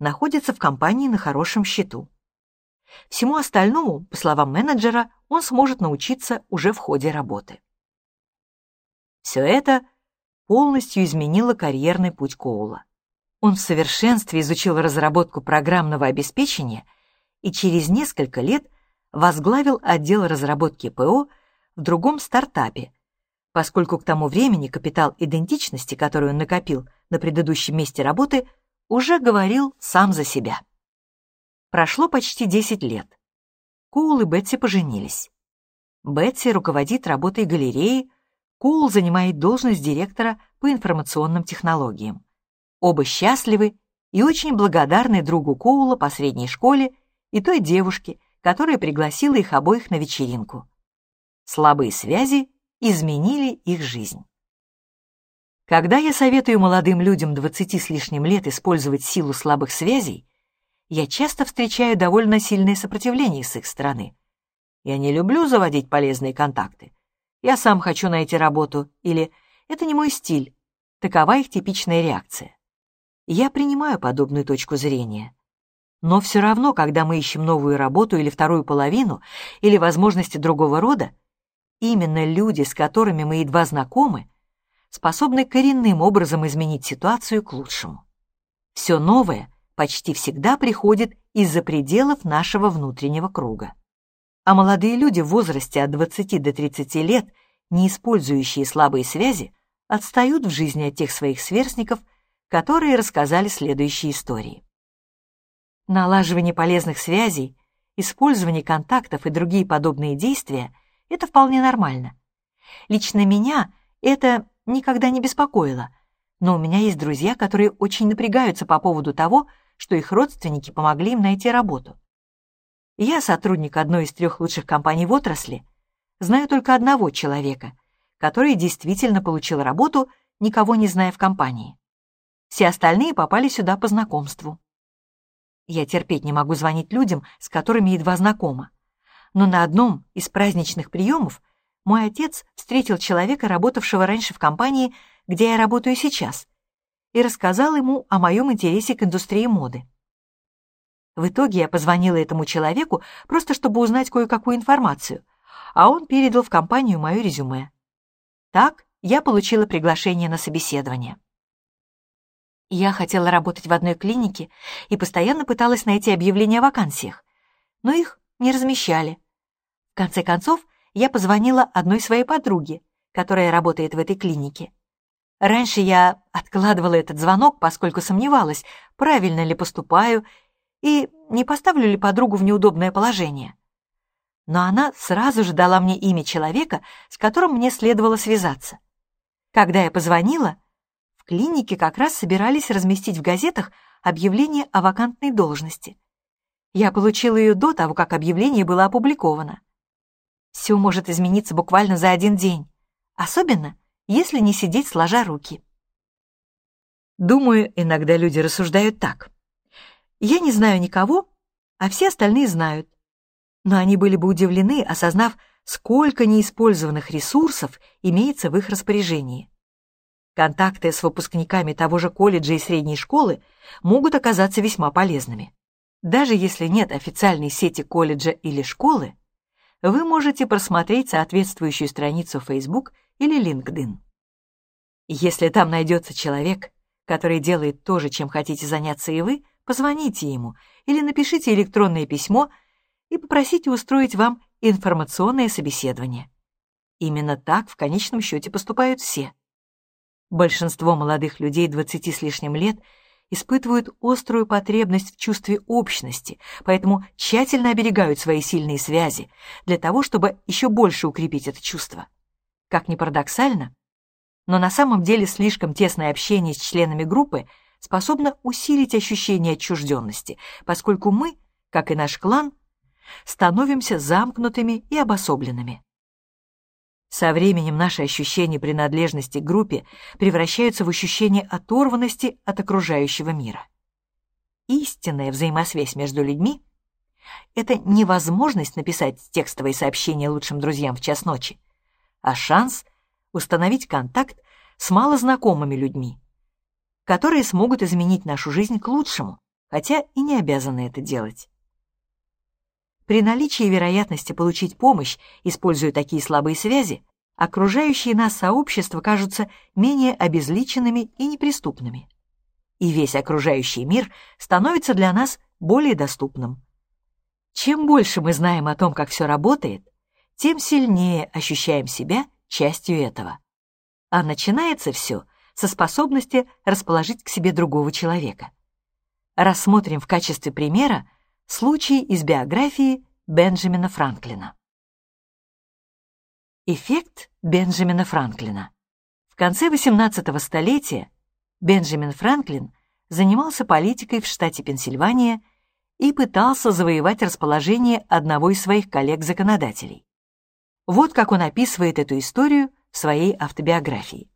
находится в компании на хорошем счету. Всему остальному, по словам менеджера, он сможет научиться уже в ходе работы. Все это полностью изменило карьерный путь Коула. Он в совершенстве изучил разработку программного обеспечения и через несколько лет возглавил отдел разработки ПО в другом стартапе, поскольку к тому времени капитал идентичности, который он накопил на предыдущем месте работы, уже говорил сам за себя. Прошло почти 10 лет. Коул и Бетси поженились. Бетси руководит работой галереи, Коул занимает должность директора по информационным технологиям. Оба счастливы и очень благодарны другу Коула по средней школе и той девушке, которая пригласила их обоих на вечеринку. Слабые связи изменили их жизнь. Когда я советую молодым людям 20 с лишним лет использовать силу слабых связей, я часто встречаю довольно сильное сопротивление с их стороны. Я не люблю заводить полезные контакты. Я сам хочу найти работу или «это не мой стиль». Такова их типичная реакция. Я принимаю подобную точку зрения. Но все равно, когда мы ищем новую работу или вторую половину, или возможности другого рода, именно люди, с которыми мы едва знакомы, способны коренным образом изменить ситуацию к лучшему. Все новое почти всегда приходит из-за пределов нашего внутреннего круга. А молодые люди в возрасте от 20 до 30 лет, не использующие слабые связи, отстают в жизни от тех своих сверстников, которые рассказали следующие истории. Налаживание полезных связей, использование контактов и другие подобные действия – это вполне нормально. Лично меня это никогда не беспокоило, но у меня есть друзья, которые очень напрягаются по поводу того, что их родственники помогли им найти работу. Я, сотрудник одной из трех лучших компаний в отрасли, знаю только одного человека, который действительно получил работу, никого не зная в компании. Все остальные попали сюда по знакомству. Я терпеть не могу звонить людям, с которыми едва знакома. Но на одном из праздничных приемов мой отец встретил человека, работавшего раньше в компании, где я работаю сейчас, и рассказал ему о моем интересе к индустрии моды. В итоге я позвонила этому человеку просто чтобы узнать кое-какую информацию, а он передал в компанию мое резюме. Так я получила приглашение на собеседование. Я хотела работать в одной клинике и постоянно пыталась найти объявления о вакансиях, но их не размещали. В конце концов, я позвонила одной своей подруге, которая работает в этой клинике. Раньше я откладывала этот звонок, поскольку сомневалась, правильно ли поступаю и не поставлю ли подругу в неудобное положение. Но она сразу же дала мне имя человека, с которым мне следовало связаться. Когда я позвонила, в клинике как раз собирались разместить в газетах объявление о вакантной должности. Я получила ее до того, как объявление было опубликовано. Все может измениться буквально за один день, особенно если не сидеть сложа руки. Думаю, иногда люди рассуждают так. Я не знаю никого, а все остальные знают. Но они были бы удивлены, осознав, сколько неиспользованных ресурсов имеется в их распоряжении. Контакты с выпускниками того же колледжа и средней школы могут оказаться весьма полезными. Даже если нет официальной сети колледжа или школы, вы можете просмотреть соответствующую страницу Facebook или LinkedIn. Если там найдется человек, который делает то же, чем хотите заняться и вы, позвоните ему или напишите электронное письмо и попросите устроить вам информационное собеседование. Именно так в конечном счете поступают все. Большинство молодых людей 20 с лишним лет испытывают острую потребность в чувстве общности, поэтому тщательно оберегают свои сильные связи для того, чтобы еще больше укрепить это чувство. Как ни парадоксально, но на самом деле слишком тесное общение с членами группы способно усилить ощущение отчужденности, поскольку мы, как и наш клан, становимся замкнутыми и обособленными. Со временем наши ощущения принадлежности к группе превращаются в ощущение оторванности от окружающего мира. Истинная взаимосвязь между людьми — это невозможность написать текстовые сообщения лучшим друзьям в час ночи, а шанс установить контакт с малознакомыми людьми, которые смогут изменить нашу жизнь к лучшему, хотя и не обязаны это делать. При наличии вероятности получить помощь, используя такие слабые связи, окружающие нас сообщества кажутся менее обезличенными и неприступными. И весь окружающий мир становится для нас более доступным. Чем больше мы знаем о том, как все работает, тем сильнее ощущаем себя частью этого. А начинается все со способности расположить к себе другого человека. Рассмотрим в качестве примера Случай из биографии Бенджамина Франклина. Эффект Бенджамина Франклина. В конце XVIII столетия Бенджамин Франклин занимался политикой в штате Пенсильвания и пытался завоевать расположение одного из своих коллег-законодателей. Вот как он описывает эту историю в своей автобиографии.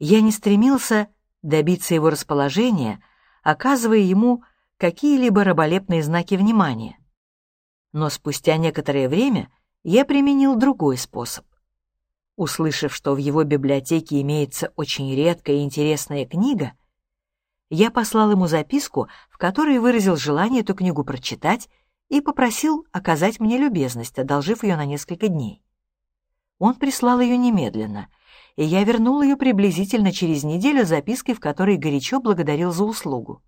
«Я не стремился добиться его расположения, оказывая ему какие-либо раболепные знаки внимания. Но спустя некоторое время я применил другой способ. Услышав, что в его библиотеке имеется очень редкая и интересная книга, я послал ему записку, в которой выразил желание эту книгу прочитать и попросил оказать мне любезность, одолжив ее на несколько дней. Он прислал ее немедленно, и я вернул ее приблизительно через неделю запиской, в которой горячо благодарил за услугу.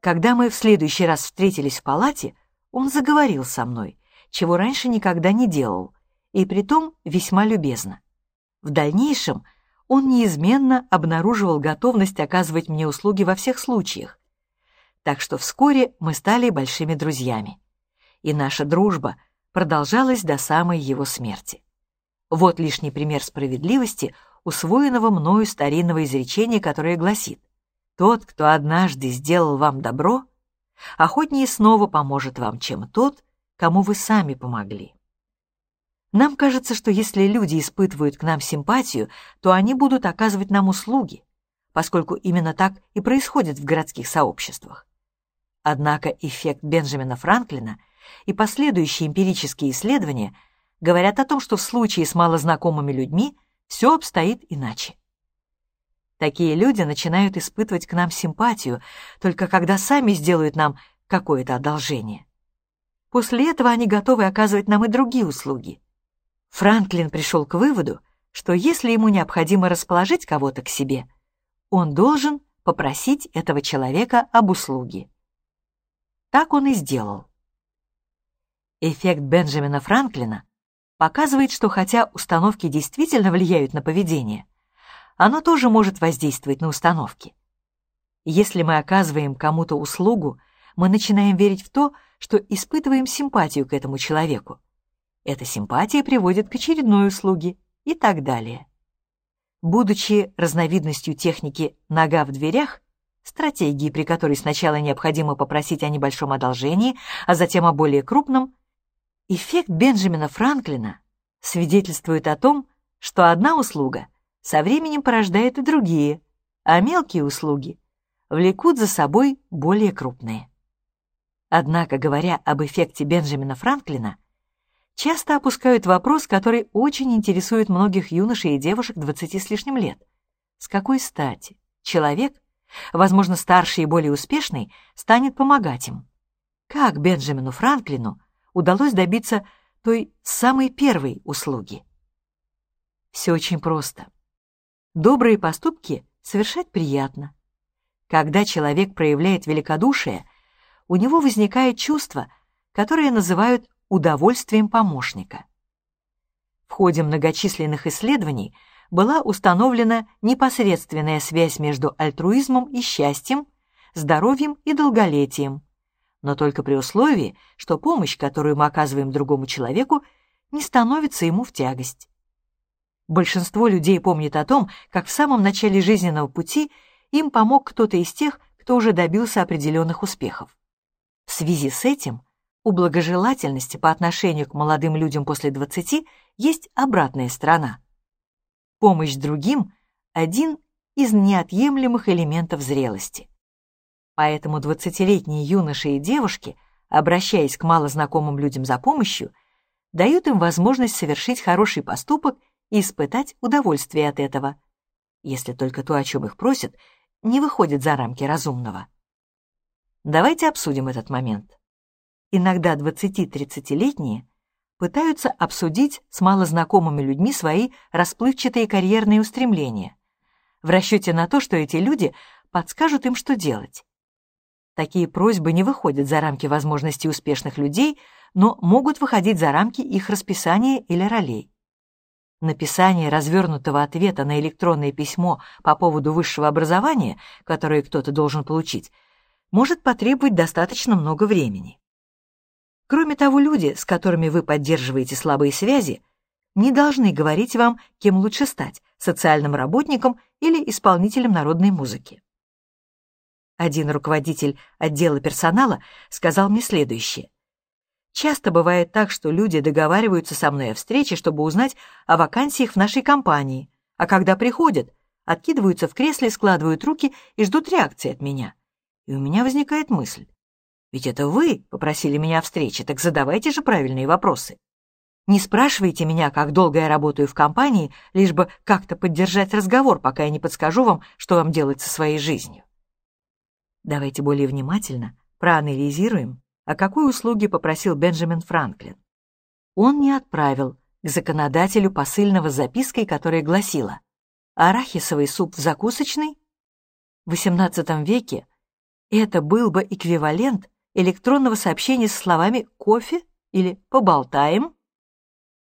Когда мы в следующий раз встретились в палате, он заговорил со мной, чего раньше никогда не делал, и притом весьма любезно. В дальнейшем он неизменно обнаруживал готовность оказывать мне услуги во всех случаях. Так что вскоре мы стали большими друзьями. И наша дружба продолжалась до самой его смерти. Вот лишний пример справедливости, усвоенного мною старинного изречения, которое гласит тот, кто однажды сделал вам добро, охотнее снова поможет вам, чем тот, кому вы сами помогли. Нам кажется, что если люди испытывают к нам симпатию, то они будут оказывать нам услуги, поскольку именно так и происходит в городских сообществах. Однако эффект Бенджамина Франклина и последующие эмпирические исследования говорят о том, что в случае с малознакомыми людьми все обстоит иначе. Такие люди начинают испытывать к нам симпатию, только когда сами сделают нам какое-то одолжение. После этого они готовы оказывать нам и другие услуги. Франклин пришел к выводу, что если ему необходимо расположить кого-то к себе, он должен попросить этого человека об услуге. Так он и сделал. Эффект Бенджамина Франклина показывает, что хотя установки действительно влияют на поведение, оно тоже может воздействовать на установки. Если мы оказываем кому-то услугу, мы начинаем верить в то, что испытываем симпатию к этому человеку. Эта симпатия приводит к очередной услуге и так далее. Будучи разновидностью техники «нога в дверях», стратегии, при которой сначала необходимо попросить о небольшом одолжении, а затем о более крупном, эффект Бенджамина Франклина свидетельствует о том, что одна услуга со временем порождает и другие, а мелкие услуги влекут за собой более крупные. Однако, говоря об эффекте Бенджамина Франклина, часто опускают вопрос, который очень интересует многих юношей и девушек 20 с лишним лет. С какой стати человек, возможно, старший и более успешный, станет помогать им? Как Бенджамину Франклину удалось добиться той самой первой услуги? Все очень просто. Добрые поступки совершать приятно. Когда человек проявляет великодушие, у него возникает чувство, которое называют удовольствием помощника. В ходе многочисленных исследований была установлена непосредственная связь между альтруизмом и счастьем, здоровьем и долголетием, но только при условии, что помощь, которую мы оказываем другому человеку, не становится ему в тягость. Большинство людей помнит о том, как в самом начале жизненного пути им помог кто-то из тех, кто уже добился определенных успехов. В связи с этим у благожелательности по отношению к молодым людям после 20 есть обратная сторона. Помощь другим – один из неотъемлемых элементов зрелости. Поэтому 20-летние юноши и девушки, обращаясь к малознакомым людям за помощью, дают им возможность совершить хороший поступок испытать удовольствие от этого, если только то, о чем их просят, не выходит за рамки разумного. Давайте обсудим этот момент иногда 20-30-летние, пытаются обсудить с малознакомыми людьми свои расплывчатые карьерные устремления, в расчете на то, что эти люди подскажут им, что делать. Такие просьбы не выходят за рамки возможностей успешных людей, но могут выходить за рамки их расписания или ролей. Написание развернутого ответа на электронное письмо по поводу высшего образования, которое кто-то должен получить, может потребовать достаточно много времени. Кроме того, люди, с которыми вы поддерживаете слабые связи, не должны говорить вам, кем лучше стать – социальным работником или исполнителем народной музыки. Один руководитель отдела персонала сказал мне следующее. Часто бывает так, что люди договариваются со мной о встрече, чтобы узнать о вакансиях в нашей компании, а когда приходят, откидываются в кресле, складывают руки и ждут реакции от меня. И у меня возникает мысль, ведь это вы попросили меня о встрече, так задавайте же правильные вопросы. Не спрашивайте меня, как долго я работаю в компании, лишь бы как-то поддержать разговор, пока я не подскажу вам, что вам делать со своей жизнью. Давайте более внимательно проанализируем, о какой услуге попросил Бенджамин Франклин. Он не отправил к законодателю посыльного запиской, которая гласила «Арахисовый суп в закусочной?» В XVIII веке это был бы эквивалент электронного сообщения с словами «кофе» или «поболтаем».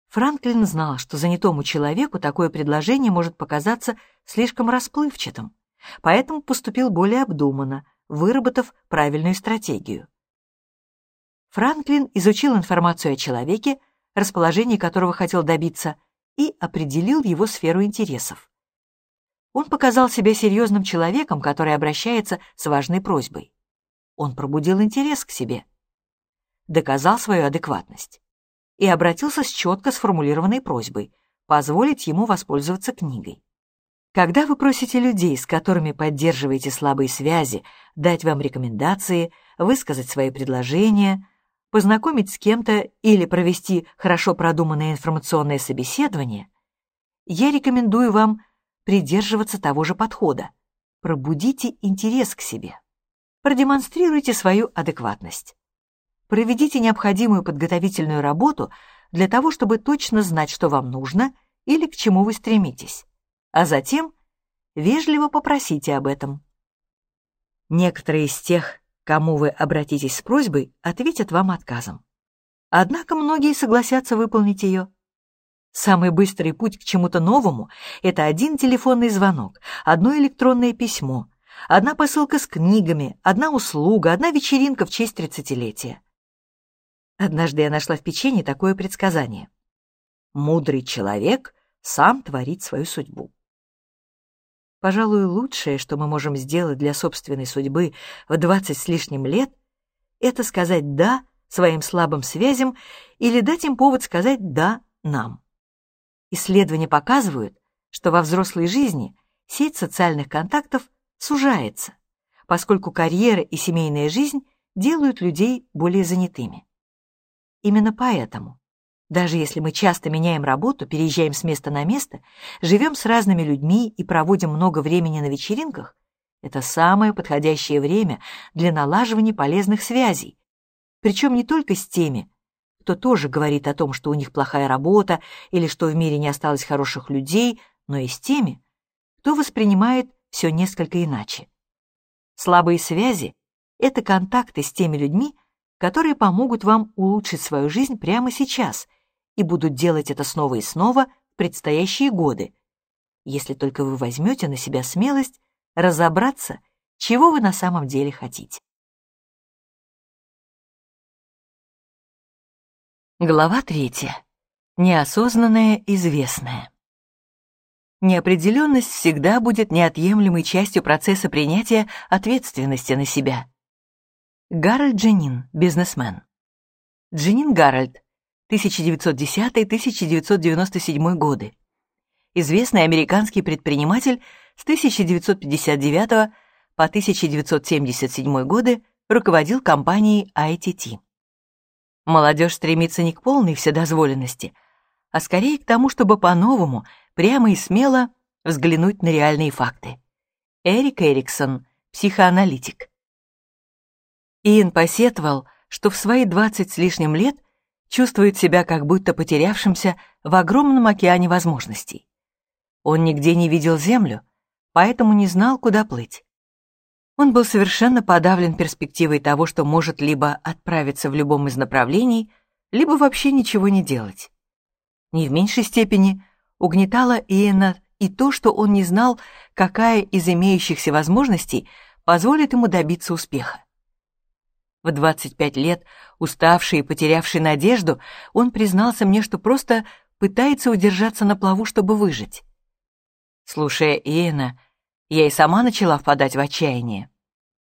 Франклин знал, что занятому человеку такое предложение может показаться слишком расплывчатым, поэтому поступил более обдуманно, выработав правильную стратегию. Франклин изучил информацию о человеке, расположении которого хотел добиться, и определил его сферу интересов. Он показал себя серьезным человеком, который обращается с важной просьбой он пробудил интерес к себе, доказал свою адекватность и обратился с четко сформулированной просьбой позволить ему воспользоваться книгой. Когда вы просите людей, с которыми поддерживаете слабые связи, дать вам рекомендации, высказать свои предложения, познакомить с кем-то или провести хорошо продуманное информационное собеседование, я рекомендую вам придерживаться того же подхода. Пробудите интерес к себе. Продемонстрируйте свою адекватность. Проведите необходимую подготовительную работу для того, чтобы точно знать, что вам нужно или к чему вы стремитесь, а затем вежливо попросите об этом. Некоторые из тех, кому вы обратитесь с просьбой, ответят вам отказом. Однако многие согласятся выполнить ее. Самый быстрый путь к чему-то новому — это один телефонный звонок, одно электронное письмо, одна посылка с книгами, одна услуга, одна вечеринка в честь тридцатилетия. Однажды я нашла в печенье такое предсказание. Мудрый человек сам творит свою судьбу. Пожалуй, лучшее, что мы можем сделать для собственной судьбы в двадцать с лишним лет, это сказать «да» своим слабым связям или дать им повод сказать «да» нам. Исследования показывают, что во взрослой жизни сеть социальных контактов сужается, поскольку карьера и семейная жизнь делают людей более занятыми. Именно поэтому, даже если мы часто меняем работу, переезжаем с места на место, живем с разными людьми и проводим много времени на вечеринках, это самое подходящее время для налаживания полезных связей, причем не только с теми, кто тоже говорит о том, что у них плохая работа или что в мире не осталось хороших людей, но и с теми, кто воспринимает все несколько иначе. Слабые связи — это контакты с теми людьми, которые помогут вам улучшить свою жизнь прямо сейчас и будут делать это снова и снова в предстоящие годы, если только вы возьмете на себя смелость разобраться, чего вы на самом деле хотите. Глава третья. Неосознанное известное. Неопределенность всегда будет неотъемлемой частью процесса принятия ответственности на себя. Гарольд Дженин, бизнесмен. Дженин Гарольд, 1910-1997 годы. Известный американский предприниматель с 1959 по 1977 годы руководил компанией ITT. Молодежь стремится не к полной вседозволенности, а скорее к тому, чтобы по-новому – прямо и смело взглянуть на реальные факты. Эрик Эриксон, психоаналитик. Иэн посетовал, что в свои двадцать с лишним лет чувствует себя как будто потерявшимся в огромном океане возможностей. Он нигде не видел землю, поэтому не знал, куда плыть. Он был совершенно подавлен перспективой того, что может либо отправиться в любом из направлений, либо вообще ничего не делать. Не в меньшей степени угнетало Иэна и то, что он не знал, какая из имеющихся возможностей позволит ему добиться успеха. В 25 лет, уставший и потерявший надежду, он признался мне, что просто пытается удержаться на плаву, чтобы выжить. Слушая Иэна, я и сама начала впадать в отчаяние.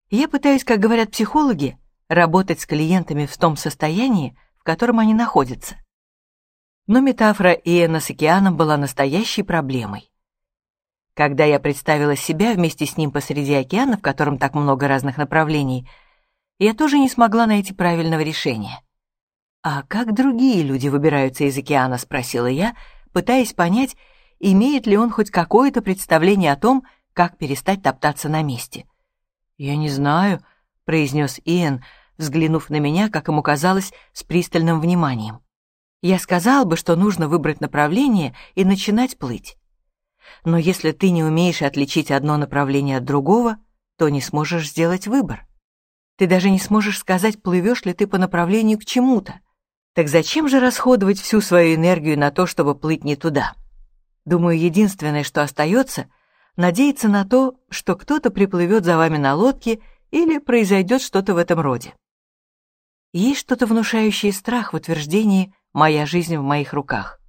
Я пытаюсь, как говорят психологи, работать с клиентами в том состоянии, в котором они находятся. Но метафора Иэна с океаном была настоящей проблемой. Когда я представила себя вместе с ним посреди океана, в котором так много разных направлений, я тоже не смогла найти правильного решения. «А как другие люди выбираются из океана?» — спросила я, пытаясь понять, имеет ли он хоть какое-то представление о том, как перестать топтаться на месте. «Я не знаю», — произнес Иэн, взглянув на меня, как ему казалось, с пристальным вниманием. Я сказал бы, что нужно выбрать направление и начинать плыть. Но если ты не умеешь отличить одно направление от другого, то не сможешь сделать выбор. Ты даже не сможешь сказать, плывешь ли ты по направлению к чему-то. Так зачем же расходовать всю свою энергию на то, чтобы плыть не туда? Думаю, единственное, что остается, надеяться на то, что кто-то приплывет за вами на лодке или произойдет что-то в этом роде. Есть что-то внушающее страх в утверждении Моя жизнь в моих руках.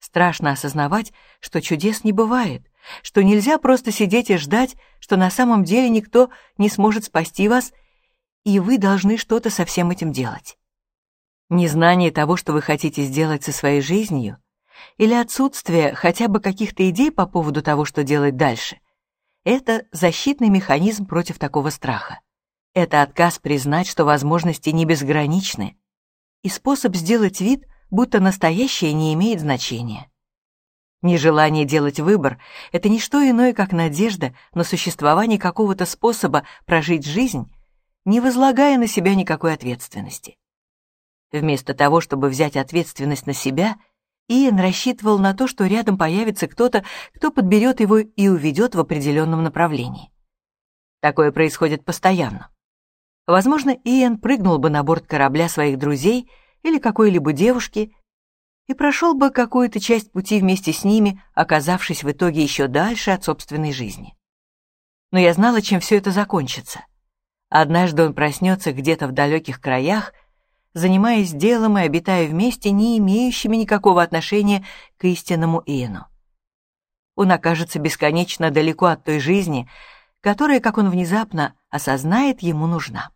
Страшно осознавать, что чудес не бывает, что нельзя просто сидеть и ждать, что на самом деле никто не сможет спасти вас, и вы должны что-то со всем этим делать. Незнание того, что вы хотите сделать со своей жизнью, или отсутствие хотя бы каких-то идей по поводу того, что делать дальше, это защитный механизм против такого страха. Это отказ признать, что возможности не безграничны, и способ сделать вид, будто настоящее не имеет значения. Нежелание делать выбор — это не что иное, как надежда на существование какого-то способа прожить жизнь, не возлагая на себя никакой ответственности. Вместо того, чтобы взять ответственность на себя, Иэн рассчитывал на то, что рядом появится кто-то, кто подберет его и уведет в определенном направлении. Такое происходит постоянно. Возможно, Иэн прыгнул бы на борт корабля своих друзей или какой-либо девушки и прошел бы какую-то часть пути вместе с ними, оказавшись в итоге еще дальше от собственной жизни. Но я знала, чем все это закончится. Однажды он проснется где-то в далеких краях, занимаясь делом и обитая вместе, не имеющими никакого отношения к истинному Иену. Он окажется бесконечно далеко от той жизни, которая, как он внезапно осознает, ему нужна.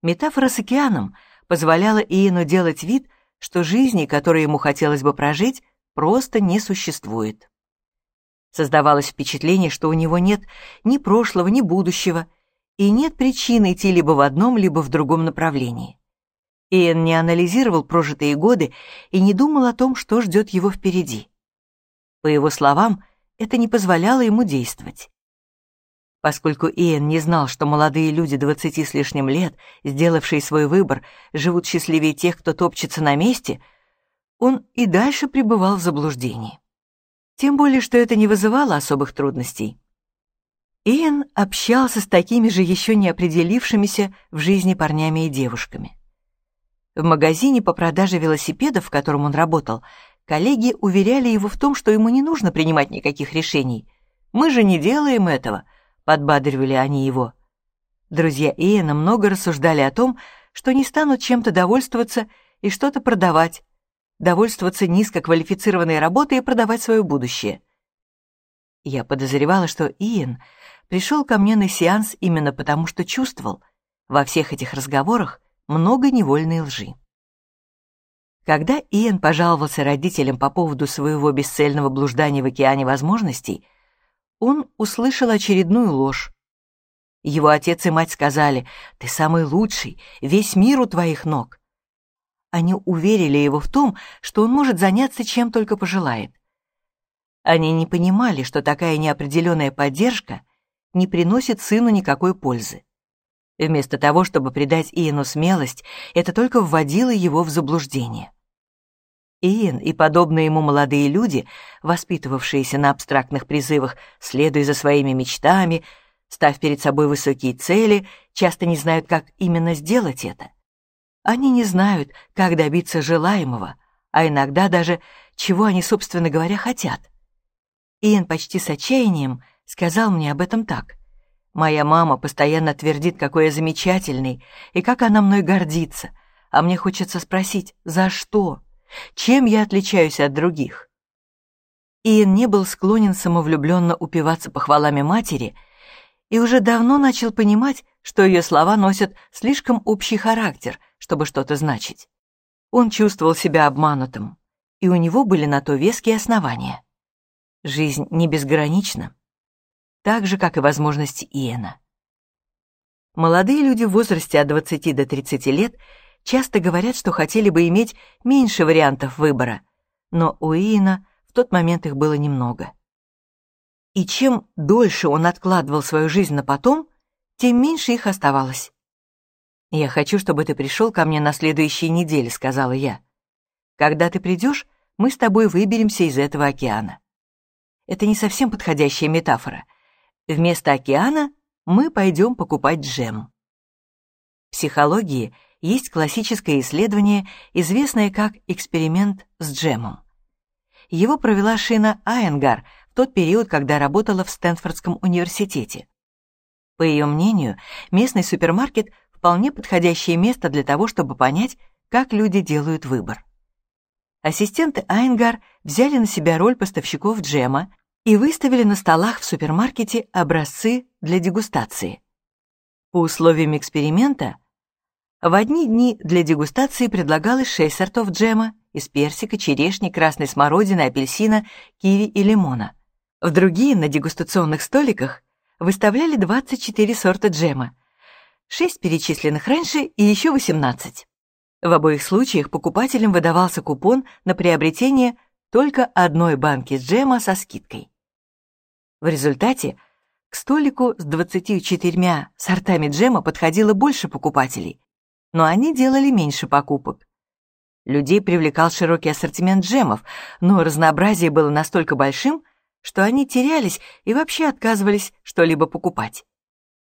Метафора с океаном позволяла Иену делать вид, что жизни, которые ему хотелось бы прожить, просто не существует. Создавалось впечатление, что у него нет ни прошлого, ни будущего, и нет причин идти либо в одном, либо в другом направлении. Иэн не анализировал прожитые годы и не думал о том, что ждет его впереди. По его словам, это не позволяло ему действовать. Поскольку Иэн не знал, что молодые люди двадцати с лишним лет, сделавшие свой выбор, живут счастливее тех, кто топчется на месте, он и дальше пребывал в заблуждении. Тем более, что это не вызывало особых трудностей. Иэн общался с такими же еще не определившимися в жизни парнями и девушками. В магазине по продаже велосипедов, в котором он работал, коллеги уверяли его в том, что ему не нужно принимать никаких решений. «Мы же не делаем этого», — подбадривали они его. Друзья Иэна много рассуждали о том, что не станут чем-то довольствоваться и что-то продавать, довольствоваться низкоквалифицированной работой и продавать свое будущее. Я подозревала, что Иэн пришел ко мне на сеанс именно потому, что чувствовал во всех этих разговорах много невольной лжи. Когда Иэн пожаловался родителям по поводу своего бесцельного блуждания в океане возможностей, он услышал очередную ложь. Его отец и мать сказали, «Ты самый лучший, весь мир у твоих ног». Они уверили его в том, что он может заняться чем только пожелает. Они не понимали, что такая неопределенная поддержка не приносит сыну никакой пользы. Вместо того, чтобы придать Иену смелость, это только вводило его в заблуждение. Иен и подобные ему молодые люди, воспитывавшиеся на абстрактных призывах «следуй за своими мечтами», «ставь перед собой высокие цели», часто не знают, как именно сделать это. Они не знают, как добиться желаемого, а иногда даже, чего они, собственно говоря, хотят. Иэн почти с отчаянием сказал мне об этом так. «Моя мама постоянно твердит, какой я замечательный, и как она мной гордится, а мне хочется спросить, за что? Чем я отличаюсь от других?» Иэн не был склонен самовлюбленно упиваться похвалами матери и уже давно начал понимать, что ее слова носят слишком общий характер — чтобы что-то значить. Он чувствовал себя обманутым, и у него были на то веские основания. Жизнь не безгранична, так же, как и возможности Иена. Молодые люди в возрасте от 20 до 30 лет часто говорят, что хотели бы иметь меньше вариантов выбора, но у Иена в тот момент их было немного. И чем дольше он откладывал свою жизнь на потом, тем меньше их оставалось. «Я хочу, чтобы ты пришел ко мне на следующей неделе», — сказала я. «Когда ты придешь, мы с тобой выберемся из этого океана». Это не совсем подходящая метафора. Вместо океана мы пойдем покупать джем. В психологии есть классическое исследование, известное как эксперимент с джемом. Его провела Шина Айенгар в тот период, когда работала в Стэнфордском университете. По ее мнению, местный супермаркет вполне подходящее место для того, чтобы понять, как люди делают выбор. Ассистенты Айнгар взяли на себя роль поставщиков джема и выставили на столах в супермаркете образцы для дегустации. По условиям эксперимента в одни дни для дегустации предлагалось 6 сортов джема из персика, черешни, красной смородины, апельсина, киви и лимона. В другие на дегустационных столиках выставляли 24 сорта джема, Шесть перечисленных раньше и еще восемнадцать. В обоих случаях покупателям выдавался купон на приобретение только одной банки джема со скидкой. В результате к столику с 24 сортами джема подходило больше покупателей, но они делали меньше покупок. Людей привлекал широкий ассортимент джемов, но разнообразие было настолько большим, что они терялись и вообще отказывались что-либо покупать.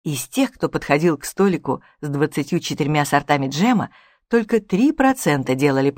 Из тех, кто подходил к столику с 24 сортами джема, только 3% делали